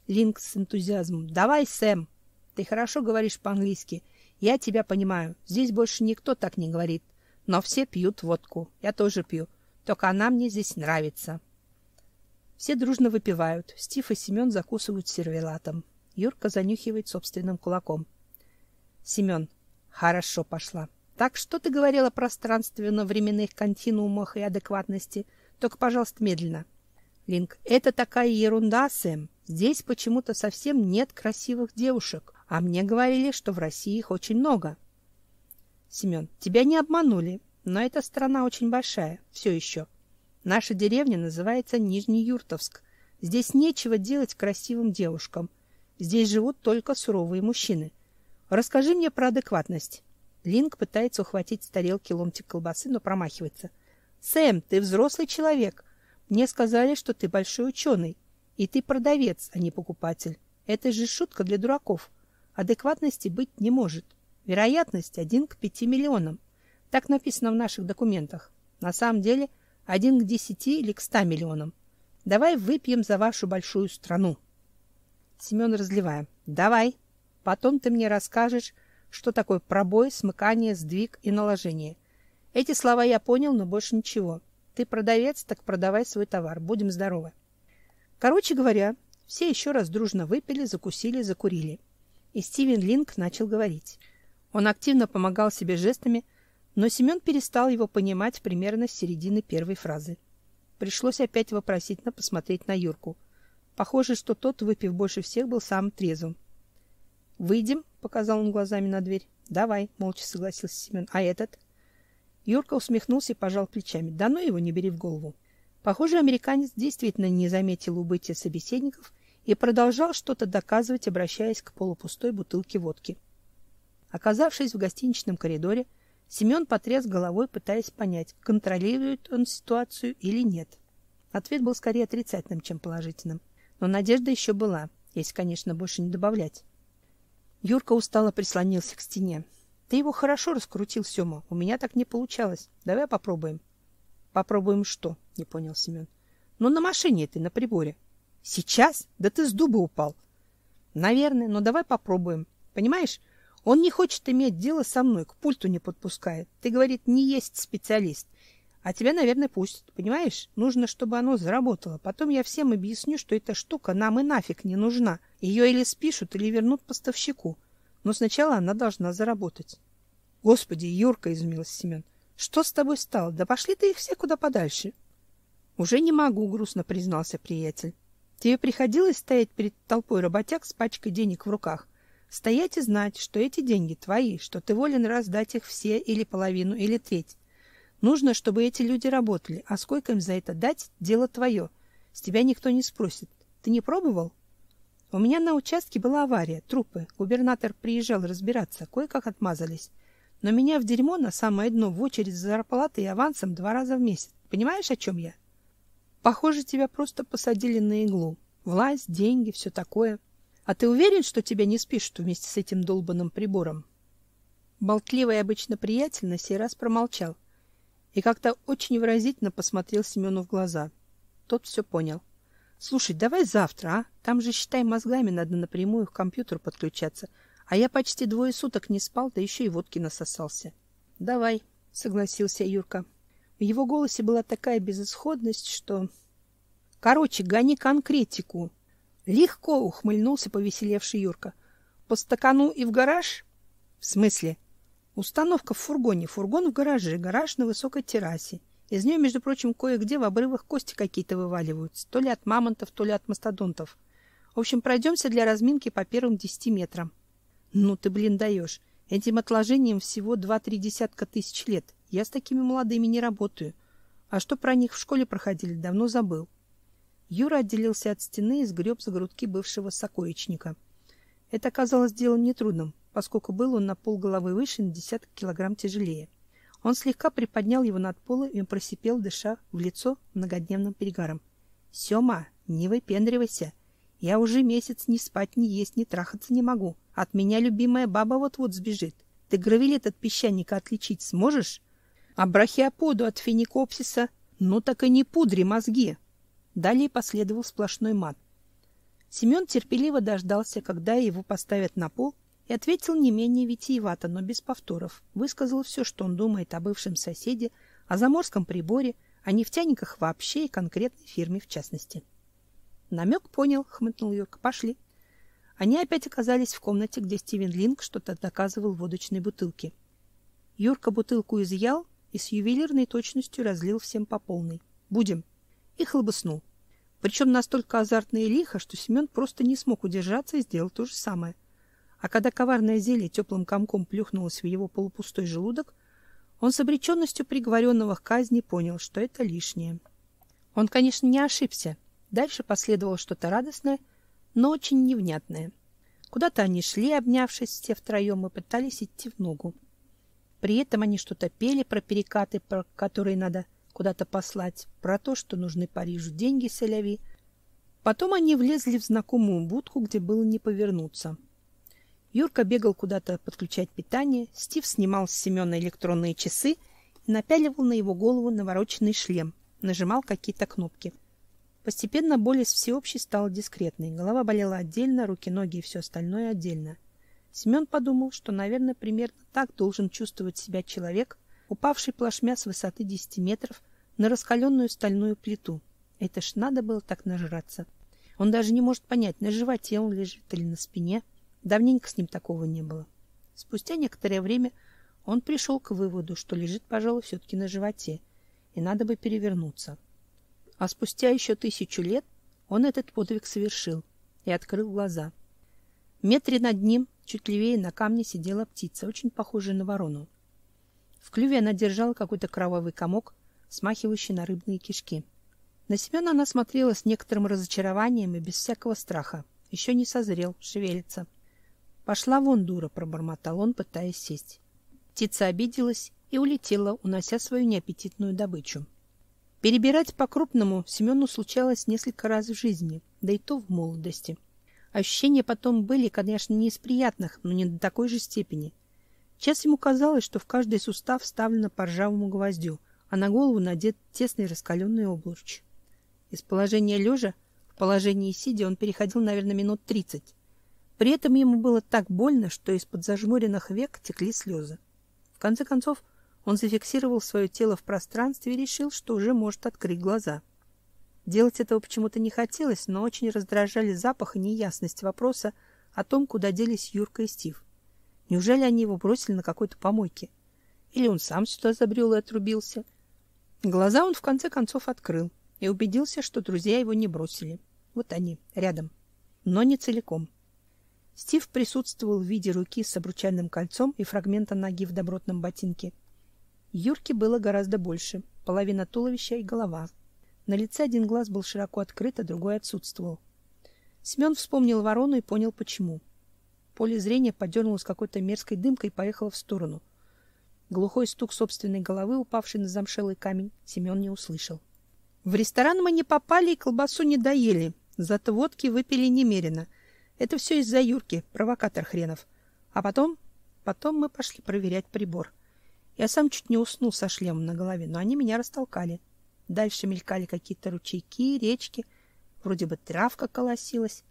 Линк с энтузиазмом. Давай, Сэм. Ты хорошо говоришь по-английски. Я тебя понимаю. Здесь больше никто так не говорит. Но все пьют водку. Я тоже пью. Только она мне здесь нравится. Все дружно выпивают. Стив и Семен закусывают сервелатом. Юрка занюхивает собственным кулаком. Семен. Хорошо пошла. Так что ты говорила о пространственно-временных континуумах и адекватности? Только, пожалуйста, медленно. Линк. Это такая ерунда, Сэм. Здесь почему-то совсем нет красивых девушек. А мне говорили, что в России их очень много. Семен. Тебя не обманули. Но эта страна очень большая. Все еще. Наша деревня называется Нижнеюртовск. Здесь нечего делать красивым девушкам. Здесь живут только суровые мужчины. Расскажи мне про адекватность. Линк пытается ухватить с тарелки ломтик колбасы, но промахивается. Сэм, ты взрослый человек. Мне сказали, что ты большой ученый. И ты продавец, а не покупатель. Это же шутка для дураков. Адекватности быть не может. Вероятность один к пяти миллионам. Так написано в наших документах. На самом деле один к десяти или к ста миллионам. Давай выпьем за вашу большую страну. Семен разливая. Давай. Потом ты мне расскажешь, что такое пробой, смыкание, сдвиг и наложение. Эти слова я понял, но больше ничего. Ты продавец, так продавай свой товар. Будем здоровы. Короче говоря, все еще раз дружно выпили, закусили, закурили. И Стивен Линк начал говорить. Он активно помогал себе жестами, но Семен перестал его понимать примерно с середины первой фразы. Пришлось опять вопросительно посмотреть на Юрку. Похоже, что тот, выпив больше всех, был самым трезвым. «Выйдем», — показал он глазами на дверь. «Давай», — молча согласился Семен. «А этот?» Юрка усмехнулся и пожал плечами. «Да ну его не бери в голову». Похоже, американец действительно не заметил убытия собеседников и продолжал что-то доказывать, обращаясь к полупустой бутылке водки. Оказавшись в гостиничном коридоре, Семен потряс головой, пытаясь понять, контролирует он ситуацию или нет. Ответ был скорее отрицательным, чем положительным. Но надежда еще была, если, конечно, больше не добавлять. Юрка устало прислонился к стене. Ты его хорошо раскрутил, Сёма. У меня так не получалось. Давай попробуем. Попробуем что? Не понял Семен. Ну, на машине ты, на приборе. Сейчас? Да ты с дуба упал. Наверное, но давай попробуем. Понимаешь, он не хочет иметь дело со мной, к пульту не подпускает. Ты, говорит, не есть специалист. А тебя, наверное, пустят. Понимаешь? Нужно, чтобы оно заработало. Потом я всем объясню, что эта штука нам и нафиг не нужна. Ее или спишут, или вернут поставщику. Но сначала она должна заработать. Господи, Юрка, изумился Семен. Что с тобой стало? Да пошли ты их все куда подальше. Уже не могу, грустно признался приятель. Тебе приходилось стоять перед толпой работяг с пачкой денег в руках? Стоять и знать, что эти деньги твои, что ты волен раздать их все или половину, или треть. Нужно, чтобы эти люди работали, а сколько им за это дать – дело твое. С тебя никто не спросит. Ты не пробовал? У меня на участке была авария, трупы. Губернатор приезжал разбираться, кое-как отмазались. Но меня в дерьмо на самое дно в очередь за зарплатой и авансом два раза в месяц. Понимаешь, о чем я? Похоже, тебя просто посадили на иглу. Власть, деньги, все такое. А ты уверен, что тебя не спишут вместе с этим долбанным прибором? Болтливый обычно приятель на сей раз промолчал и как-то очень выразительно посмотрел Семену в глаза. Тот все понял. Слушай, давай завтра, а? Там же, считай, мозгами надо напрямую к компьютеру подключаться. А я почти двое суток не спал, да еще и водки насосался. Давай, согласился Юрка. В его голосе была такая безысходность, что... Короче, гони конкретику. Легко ухмыльнулся повеселевший Юрка. По стакану и в гараж? В смысле? Установка в фургоне, фургон в гараже, гараж на высокой террасе. Из нее, между прочим, кое-где в обрывах кости какие-то вываливаются, то ли от мамонтов, то ли от мастодонтов. В общем, пройдемся для разминки по первым десяти метрам. Ну ты, блин, даешь. Этим отложением всего два-три десятка тысяч лет. Я с такими молодыми не работаю. А что про них в школе проходили, давно забыл. Юра отделился от стены и сгреб за грудки бывшего сокоечника. Это оказалось делом нетрудным поскольку был он на полголовы выше, на десяток килограмм тяжелее. Он слегка приподнял его над полом и просипел, дыша в лицо многодневным перегаром. — Сёма, не выпендривайся. Я уже месяц ни спать, ни есть, ни трахаться не могу. От меня любимая баба вот-вот сбежит. Ты гравилет от песчаника отличить сможешь? А брахиоподу от феникопсиса? Ну так и не пудри мозги. Далее последовал сплошной мат. Семен терпеливо дождался, когда его поставят на пол, и ответил не менее витиевато, но без повторов. Высказал все, что он думает о бывшем соседе, о заморском приборе, о нефтяниках вообще и конкретной фирме в частности. Намек понял, хмыкнул Юрка. Пошли. Они опять оказались в комнате, где Стивен Линк что-то доказывал в водочной бутылке. Юрка бутылку изъял и с ювелирной точностью разлил всем по полной. Будем. И хлобыснул. Причем настолько азартно и лихо, что Семен просто не смог удержаться и сделал то же самое — а когда коварное зелье теплым комком плюхнулось в его полупустой желудок, он с обреченностью приговоренного к казни понял, что это лишнее. Он, конечно, не ошибся. Дальше последовало что-то радостное, но очень невнятное. Куда-то они шли, обнявшись все втроем, и пытались идти в ногу. При этом они что-то пели про перекаты, про которые надо куда-то послать, про то, что нужны Парижу деньги с Эляви. Потом они влезли в знакомую будку, где было не повернуться. Юрка бегал куда-то подключать питание, Стив снимал с Семена электронные часы и напяливал на его голову навороченный шлем, нажимал какие-то кнопки. Постепенно боль из всеобщей стала дискретной. Голова болела отдельно, руки, ноги и все остальное отдельно. Семен подумал, что, наверное, примерно так должен чувствовать себя человек, упавший плашмя с высоты 10 метров на раскаленную стальную плиту. Это ж надо было так нажраться. Он даже не может понять, на животе он лежит или на спине. Давненько с ним такого не было. Спустя некоторое время он пришел к выводу, что лежит, пожалуй, все-таки на животе, и надо бы перевернуться. А спустя еще тысячу лет он этот подвиг совершил и открыл глаза. В метре над ним, чуть левее на камне, сидела птица, очень похожая на ворону. В клюве она держала какой-то кровавый комок, смахивающий на рыбные кишки. На Семена она смотрела с некоторым разочарованием и без всякого страха. Еще не созрел, шевелится. — Пошла вон, дура, пробормотал он, пытаясь сесть. Птица обиделась и улетела, унося свою неаппетитную добычу. Перебирать по-крупному Семену случалось несколько раз в жизни, да и то в молодости. Ощущения потом были, конечно, не из приятных, но не до такой же степени. Сейчас ему казалось, что в каждый сустав вставлено по ржавому гвоздю, а на голову надет тесный раскаленный обруч. Из положения лежа в положении сидя он переходил, наверное, минут тридцать. При этом ему было так больно, что из-под зажмуренных век текли слезы. В конце концов, он зафиксировал свое тело в пространстве и решил, что уже может открыть глаза. Делать этого почему-то не хотелось, но очень раздражали запах и неясность вопроса о том, куда делись Юрка и Стив. Неужели они его бросили на какой-то помойке? Или он сам сюда забрел и отрубился? Глаза он в конце концов открыл и убедился, что друзья его не бросили. Вот они, рядом, но не целиком. Стив присутствовал в виде руки с обручальным кольцом и фрагмента ноги в добротном ботинке. Юрки было гораздо больше, половина туловища и голова. На лице один глаз был широко открыт, а другой отсутствовал. Семен вспомнил ворону и понял почему. Поле зрения подернулось какой-то мерзкой дымкой и поехало в сторону. Глухой стук собственной головы, упавший на замшелый камень, Семен не услышал. В ресторан мы не попали и колбасу не доели, зато водки выпили немерено — это все из-за Юрки, провокатор хренов. А потом, потом мы пошли проверять прибор. Я сам чуть не уснул со шлемом на голове, но они меня растолкали. Дальше мелькали какие-то ручейки, речки, вроде бы травка колосилась.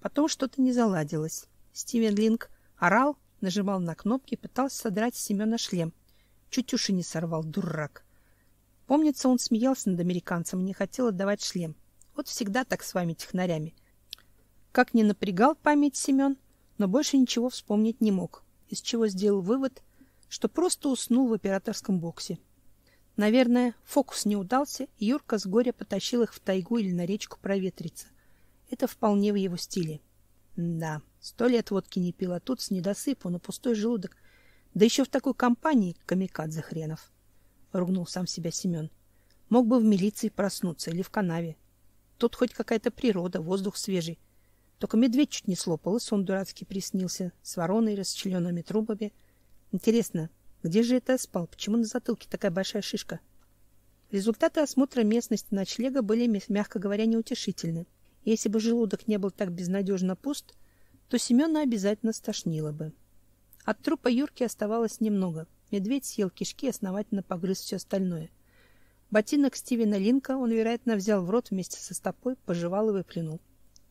Потом что-то не заладилось. Стивен Линк орал, нажимал на кнопки, пытался содрать с Семена шлем. Чуть уши не сорвал, дурак. Помнится, он смеялся над американцем и не хотел отдавать шлем. Вот всегда так с вами, технарями. Как ни напрягал память Семен, но больше ничего вспомнить не мог, из чего сделал вывод, что просто уснул в операторском боксе. Наверное, фокус не удался, и Юрка с горя потащил их в тайгу или на речку проветриться. Это вполне в его стиле. Да, сто лет водки не пил, а тут с недосыпу на пустой желудок. Да еще в такой компании камикадзе хренов. Ругнул сам себя Семен. Мог бы в милиции проснуться или в канаве. Тут хоть какая-то природа, воздух свежий. Только медведь чуть не слопал, и сон дурацкий приснился, с вороной, расчлененными трубами. Интересно, где же это спал? Почему на затылке такая большая шишка? Результаты осмотра местности ночлега были, мягко говоря, неутешительны. Если бы желудок не был так безнадежно пуст, то Семена обязательно стошнило бы. От трупа Юрки оставалось немного. Медведь съел кишки основательно погрыз все остальное. Ботинок Стивена Линка он, вероятно, взял в рот вместе со стопой, пожевал и выплюнул.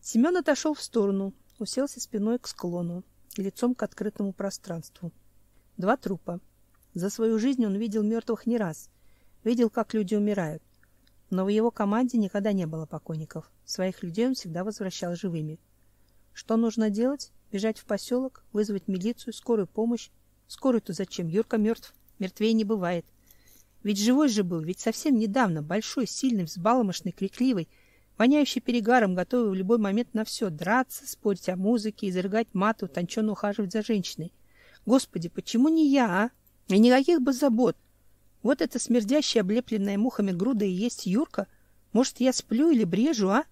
Семен отошел в сторону, уселся спиной к склону лицом к открытому пространству. Два трупа. За свою жизнь он видел мертвых не раз, видел, как люди умирают. Но в его команде никогда не было покойников. Своих людей он всегда возвращал живыми. Что нужно делать? Бежать в поселок, вызвать милицию, скорую помощь. Скорую-то зачем? Юрка мертв. Мертвее не бывает. Ведь живой же был, ведь совсем недавно, большой, сильный, взбаломошный, крикливый — воняющий перегаром, готовый в любой момент на все, драться, спорить о музыке, изрыгать маты, утонченно ухаживать за женщиной. Господи, почему не я, а? И никаких бы забот. Вот эта смердящая, облепленная мухами груда и есть Юрка. Может, я сплю или брежу, а?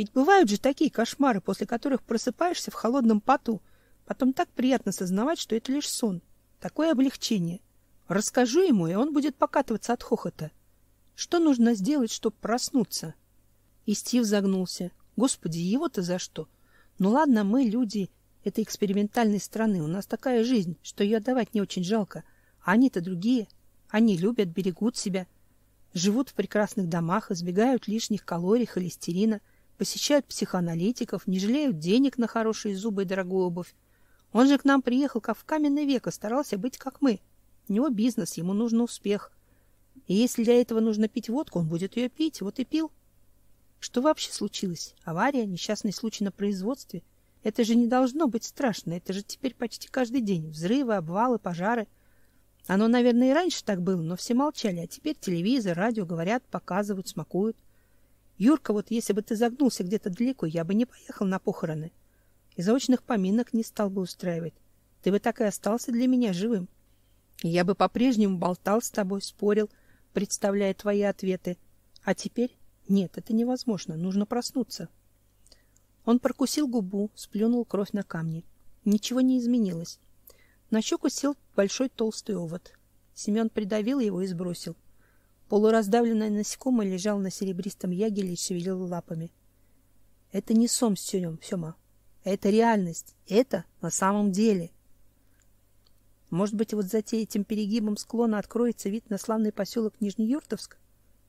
Ведь бывают же такие кошмары, после которых просыпаешься в холодном поту. Потом так приятно сознавать, что это лишь сон. Такое облегчение. Расскажу ему, и он будет покатываться от хохота. Что нужно сделать, чтобы проснуться? И Стив загнулся. Господи, его-то за что? Ну ладно, мы люди этой экспериментальной страны. У нас такая жизнь, что ее отдавать не очень жалко. А они-то другие. Они любят, берегут себя. Живут в прекрасных домах, избегают лишних калорий, холестерина, посещают психоаналитиков, не жалеют денег на хорошие зубы и дорогую обувь. Он же к нам приехал как в каменное веко, старался быть как мы. У него бизнес, ему нужен успех. И если для этого нужно пить водку, он будет ее пить. Вот и пил. Что вообще случилось? Авария, несчастный случай на производстве? Это же не должно быть страшно. Это же теперь почти каждый день. Взрывы, обвалы, пожары. Оно, наверное, и раньше так было, но все молчали. А теперь телевизор, радио говорят, показывают, смакуют. Юрка, вот если бы ты загнулся где-то далеко, я бы не поехал на похороны. И заочных поминок не стал бы устраивать. Ты бы так и остался для меня живым. Я бы по-прежнему болтал с тобой, спорил, представляя твои ответы. А теперь нет, это невозможно, нужно проснуться. Он прокусил губу, сплюнул кровь на камни. Ничего не изменилось. На щеку сел большой толстый овод. Семен придавил его и сбросил. Полураздавленное насекомое лежало на серебристом ягеле и шевелило лапами. Это не сон, Сём, Сёма. Это реальность. Это на самом деле. Может быть, вот за этим перегибом склона откроется вид на славный поселок Нижнеюртовск?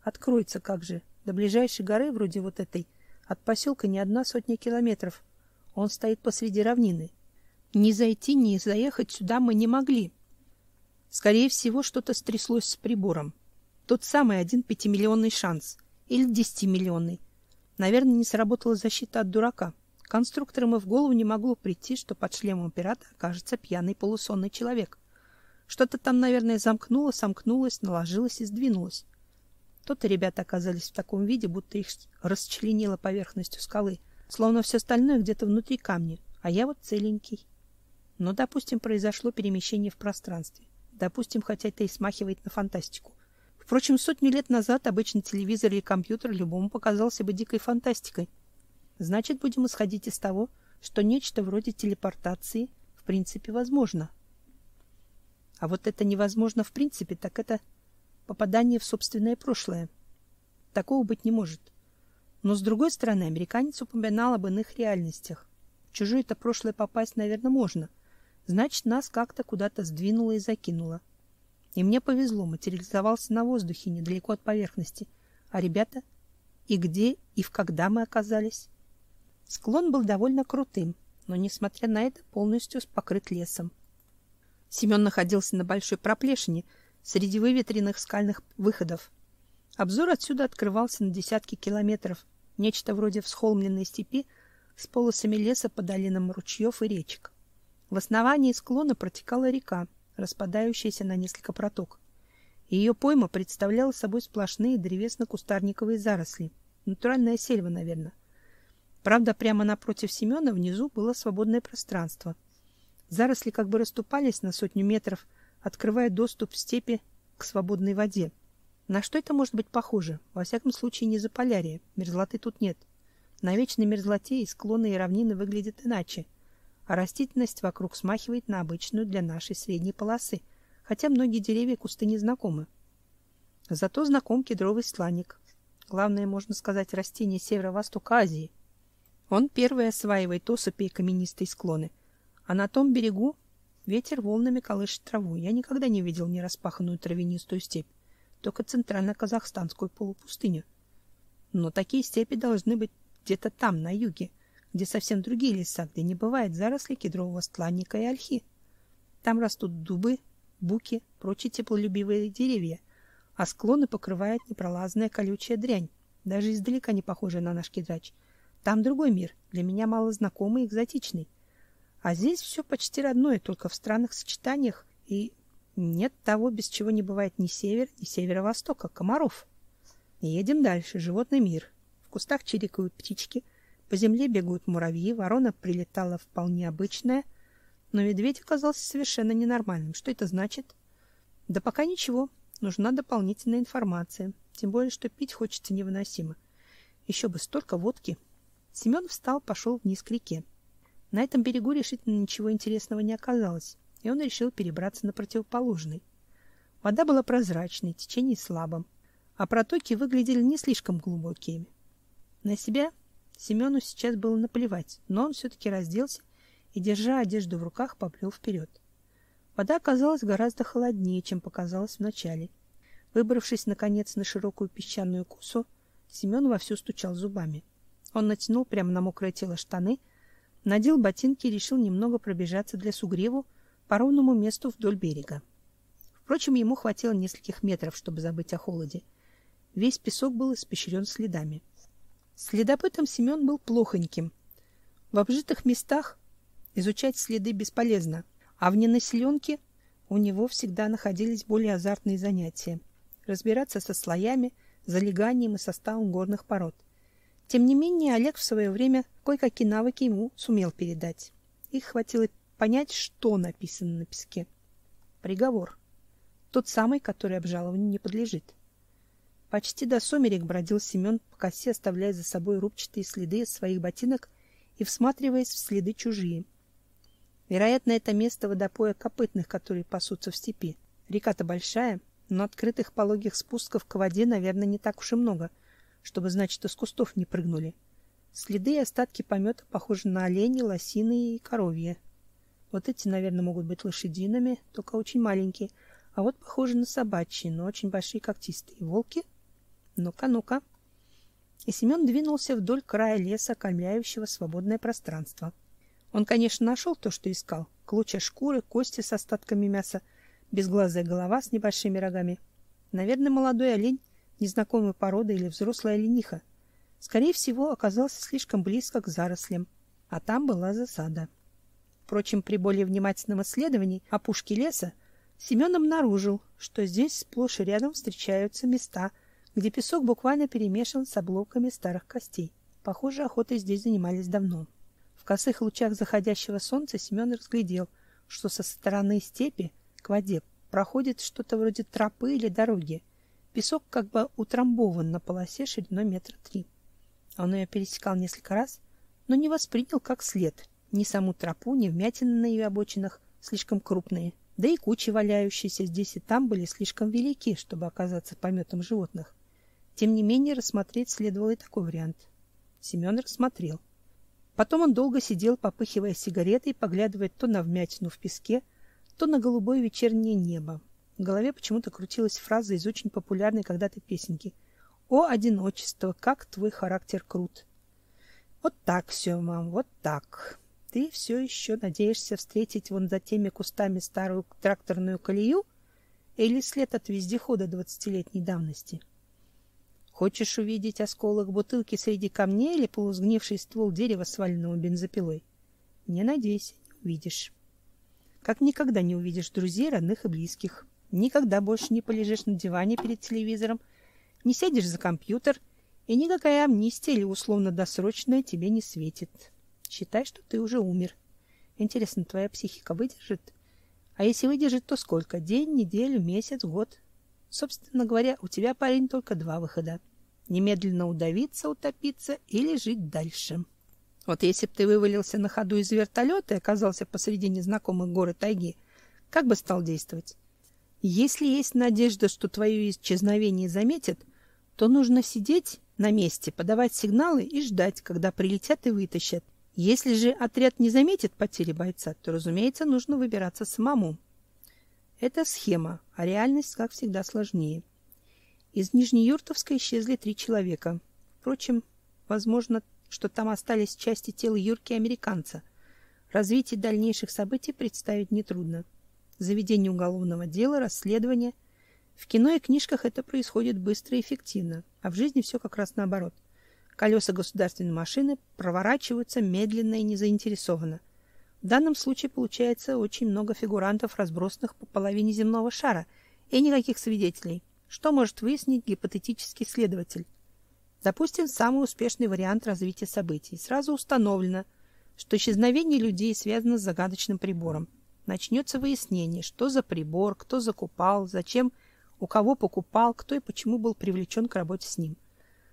Откроется как же. До ближайшей горы, вроде вот этой, от поселка не одна сотня километров. Он стоит посреди равнины. Ни зайти, ни заехать сюда мы не могли. Скорее всего, что-то стряслось с прибором. Тот самый один пятимиллионный шанс. Или десятимиллионный. Наверное, не сработала защита от дурака. Конструкторам и в голову не могло прийти, что под шлемом пирата окажется пьяный полусонный человек. Что-то там, наверное, замкнуло, сомкнулось, наложилось и сдвинулось. То-то ребята оказались в таком виде, будто их расчленило поверхностью скалы, словно все остальное где-то внутри камня, а я вот целенький. Но, допустим, произошло перемещение в пространстве. Допустим, хотя это и смахивает на фантастику. Впрочем, сотню лет назад обычный телевизор или компьютер любому показался бы дикой фантастикой. Значит, будем исходить из того, что нечто вроде телепортации в принципе возможно. А вот это невозможно в принципе, так это попадание в собственное прошлое. Такого быть не может. Но с другой стороны, американец упоминал об иных реальностях. В чужое-то прошлое попасть, наверное, можно. Значит, нас как-то куда-то сдвинуло и закинуло. И мне повезло, материализовался на воздухе недалеко от поверхности. А ребята, и где, и в когда мы оказались? Склон был довольно крутым, но, несмотря на это, полностью покрыт лесом. Семен находился на большой проплешине — среди выветренных скальных выходов. Обзор отсюда открывался на десятки километров, нечто вроде всхолмленной степи с полосами леса по долинам ручьев и речек. В основании склона протекала река, распадающаяся на несколько проток. Ее пойма представляла собой сплошные древесно-кустарниковые заросли. Натуральная сельва, наверное. Правда, прямо напротив Семена внизу было свободное пространство. Заросли как бы расступались на сотню метров – открывая доступ в степи к свободной воде. На что это может быть похоже? Во всяком случае, не за полярие. Мерзлоты тут нет. На вечной мерзлоте и склоны и равнины выглядят иначе, а растительность вокруг смахивает на обычную для нашей средней полосы, хотя многие деревья и кусты не знакомы. Зато знаком кедровый сланник. Главное, можно сказать, растение северо-востока Азии. Он первый осваивает осыпи и каменистые склоны, а на том берегу Ветер волнами колышет траву. Я никогда не видел нераспаханную травянистую степь, только центрально-казахстанскую полупустыню. Но такие степи должны быть где-то там, на юге, где совсем другие леса, где не бывает зарослей кедрового стланника и ольхи. Там растут дубы, буки, прочие теплолюбивые деревья, а склоны покрывает непролазная колючая дрянь, даже издалека не похожая на наш кедрач. Там другой мир, для меня мало знакомый и экзотичный. А здесь все почти родное, только в странных сочетаниях, и нет того, без чего не бывает ни север, ни северо-востока, комаров. Едем дальше. Животный мир. В кустах чирикают птички, по земле бегают муравьи, ворона прилетала вполне обычная, но медведь оказался совершенно ненормальным. Что это значит? Да пока ничего. Нужна дополнительная информация. Тем более, что пить хочется невыносимо. Еще бы столько водки. Семен встал, пошел вниз к реке. На этом берегу решительно ничего интересного не оказалось, и он решил перебраться на противоположный. Вода была прозрачной, течение слабым, а протоки выглядели не слишком глубокими. На себя Семену сейчас было наплевать, но он все-таки разделся и, держа одежду в руках, поплел вперед. Вода оказалась гораздо холоднее, чем показалось вначале. Выбравшись, наконец, на широкую песчаную косу, Семен вовсю стучал зубами. Он натянул прямо на мокрое тело штаны — Надел ботинки и решил немного пробежаться для сугреву по ровному месту вдоль берега. Впрочем, ему хватило нескольких метров, чтобы забыть о холоде. Весь песок был испещрен следами. Следопытом Семен был плохоньким. В обжитых местах изучать следы бесполезно, а в ненаселенке у него всегда находились более азартные занятия. Разбираться со слоями, залеганием и составом горных пород – тем не менее, Олег в свое время кое-какие навыки ему сумел передать. Их хватило понять, что написано на песке. Приговор. Тот самый, который обжалованию не подлежит. Почти до сумерек бродил Семен по косе, оставляя за собой рубчатые следы своих ботинок и всматриваясь в следы чужие. Вероятно, это место водопоя копытных, которые пасутся в степи. Река-то большая, но открытых пологих спусков к воде, наверное, не так уж и много, чтобы, значит, из кустов не прыгнули. Следы и остатки помета похожи на оленей, лосины и коровье. Вот эти, наверное, могут быть лошадиными, только очень маленькие, а вот похожи на собачьи, но очень большие когтистые. Волки? Ну-ка, ну-ка. И Семен двинулся вдоль края леса, окаймляющего свободное пространство. Он, конечно, нашел то, что искал. Клочья шкуры, кости с остатками мяса, безглазая голова с небольшими рогами. Наверное, молодой олень незнакомой породы или взрослая олениха. Скорее всего, оказался слишком близко к зарослям, а там была засада. Впрочем, при более внимательном исследовании опушки леса Семен обнаружил, что здесь сплошь и рядом встречаются места, где песок буквально перемешан с обломками старых костей. Похоже, охотой здесь занимались давно. В косых лучах заходящего солнца Семен разглядел, что со стороны степи к воде проходит что-то вроде тропы или дороги. Песок как бы утрамбован на полосе шириной метра три. Он ее пересекал несколько раз, но не воспринял как след ни саму тропу, ни вмятины на ее обочинах, слишком крупные. Да и кучи, валяющиеся здесь и там, были слишком велики, чтобы оказаться пометом животных. Тем не менее, рассмотреть следовало и такой вариант. Семен рассмотрел. Потом он долго сидел, попыхивая сигаретой, поглядывая то на вмятину в песке, то на голубое вечернее небо. В голове почему-то крутилась фраза из очень популярной когда-то песенки «О, одиночество, как твой характер крут!» Вот так все, мам, вот так. Ты все еще надеешься встретить вон за теми кустами старую тракторную колею или след от вездехода двадцатилетней давности? Хочешь увидеть осколок бутылки среди камней или полусгнивший ствол дерева, сваленного бензопилой? Не надейся, не увидишь. Как никогда не увидишь друзей, родных и близких. Никогда больше не полежишь на диване перед телевизором, не сядешь за компьютер, и никакая амнистия или условно-досрочная тебе не светит. Считай, что ты уже умер. Интересно, твоя психика выдержит? А если выдержит, то сколько? День, неделю, месяц, год? Собственно говоря, у тебя, парень, только два выхода немедленно удавиться, утопиться или жить дальше. Вот если бы ты вывалился на ходу из вертолета и оказался посреди незнакомых гор и тайги, как бы стал действовать? Если есть надежда, что твое исчезновение заметят, то нужно сидеть на месте, подавать сигналы и ждать, когда прилетят и вытащат. Если же отряд не заметит потери бойца, то, разумеется, нужно выбираться самому. Это схема, а реальность, как всегда, сложнее. Из Нижнеюртовска исчезли три человека. Впрочем, возможно, что там остались части тела Юрки американца. Развитие дальнейших событий представить нетрудно. Заведение уголовного дела, расследование. В кино и книжках это происходит быстро и эффективно, а в жизни все как раз наоборот. Колеса государственной машины проворачиваются медленно и незаинтересованно. В данном случае получается очень много фигурантов, разбросанных по половине земного шара, и никаких свидетелей. Что может выяснить гипотетический следователь? Допустим, самый успешный вариант развития событий. Сразу установлено, что исчезновение людей связано с загадочным прибором. Начнется выяснение, что за прибор, кто закупал, зачем, у кого покупал, кто и почему был привлечен к работе с ним.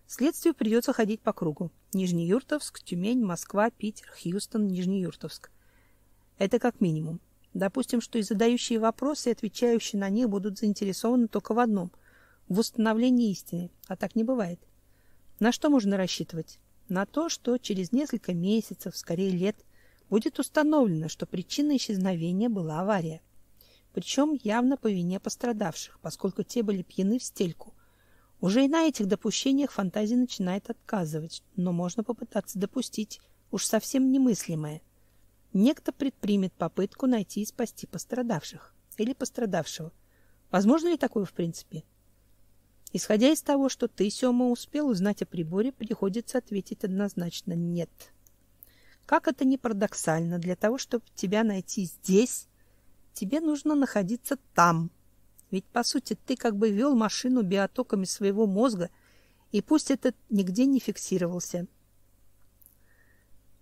Следствию придется ходить по кругу. Нижнеюртовск, Тюмень, Москва, Питер, Хьюстон, Нижнеюртовск. Это как минимум. Допустим, что и задающие вопросы, и отвечающие на них будут заинтересованы только в одном – в установлении истины, а так не бывает. На что можно рассчитывать? На то, что через несколько месяцев, скорее лет, будет установлено, что причиной исчезновения была авария. Причем явно по вине пострадавших, поскольку те были пьяны в стельку. Уже и на этих допущениях фантазия начинает отказывать, но можно попытаться допустить уж совсем немыслимое. Некто предпримет попытку найти и спасти пострадавших или пострадавшего. Возможно ли такое в принципе? Исходя из того, что ты, Сёма, успел узнать о приборе, приходится ответить однозначно «нет». Как это ни парадоксально, для того, чтобы тебя найти здесь, тебе нужно находиться там. Ведь, по сути, ты как бы вел машину биотоками своего мозга, и пусть это нигде не фиксировался.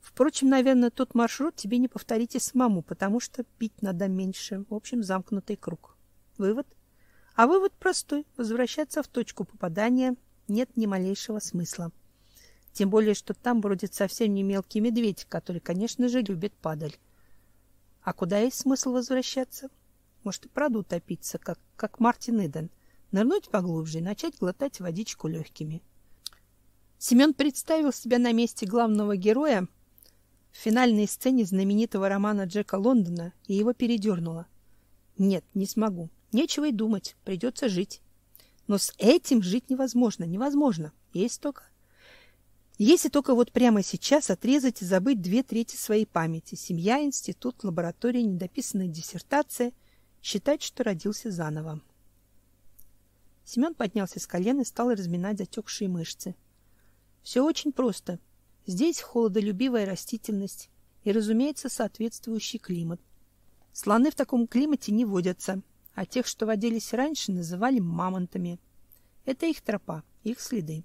Впрочем, наверное, тот маршрут тебе не повторить и самому, потому что пить надо меньше. В общем, замкнутый круг. Вывод – а вывод простой. Возвращаться в точку попадания нет ни малейшего смысла. Тем более, что там бродит совсем не мелкий медведь, который, конечно же, любит падаль. А куда есть смысл возвращаться? Может, и праду топиться, как, как Мартин Иден. нырнуть поглубже и начать глотать водичку легкими. Семен представил себя на месте главного героя в финальной сцене знаменитого романа Джека Лондона, и его передернуло. Нет, не смогу. Нечего и думать, придется жить. Но с этим жить невозможно, невозможно. Есть только если только вот прямо сейчас отрезать и забыть две трети своей памяти: семья, институт, лаборатория, недописанная диссертация, считать, что родился заново. Семен поднялся с колен и стал разминать затекшие мышцы. Все очень просто. Здесь холодолюбивая растительность и, разумеется, соответствующий климат. Слоны в таком климате не водятся, а тех, что водились раньше, называли мамонтами. Это их тропа, их следы.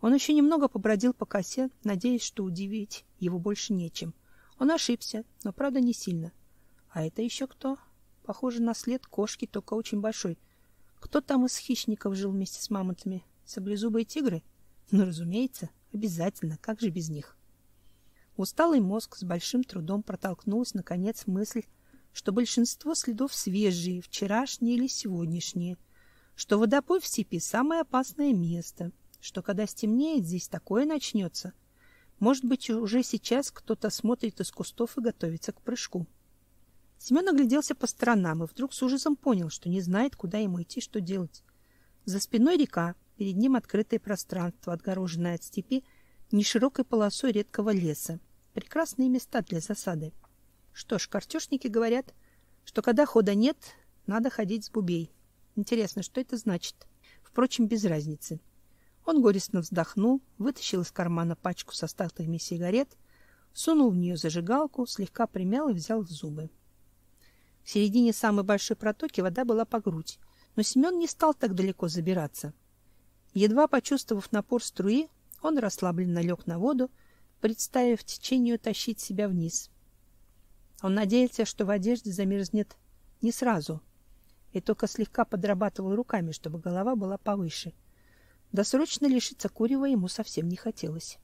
Он еще немного побродил по косе, надеясь, что удивить его больше нечем. Он ошибся, но правда не сильно. А это еще кто? Похоже на след кошки, только очень большой. Кто там из хищников жил вместе с мамонтами? Саблезубые тигры? Ну, разумеется, обязательно, как же без них? Усталый мозг с большим трудом протолкнулась наконец мысль, что большинство следов свежие, вчерашние или сегодняшние, что водопой в степи самое опасное место — что когда стемнеет, здесь такое начнется. Может быть, уже сейчас кто-то смотрит из кустов и готовится к прыжку. Семен огляделся по сторонам и вдруг с ужасом понял, что не знает, куда ему идти, что делать. За спиной река, перед ним открытое пространство, отгороженное от степи неширокой полосой редкого леса. Прекрасные места для засады. Что ж, картежники говорят, что когда хода нет, надо ходить с бубей. Интересно, что это значит? Впрочем, без разницы. Он горестно вздохнул, вытащил из кармана пачку с остатками сигарет, сунул в нее зажигалку, слегка примял и взял в зубы. В середине самой большой протоки вода была по грудь, но Семен не стал так далеко забираться. Едва почувствовав напор струи, он расслабленно лег на воду, представив течению тащить себя вниз. Он надеялся, что в одежде замерзнет не сразу, и только слегка подрабатывал руками, чтобы голова была повыше. Досрочно лишиться курева ему совсем не хотелось.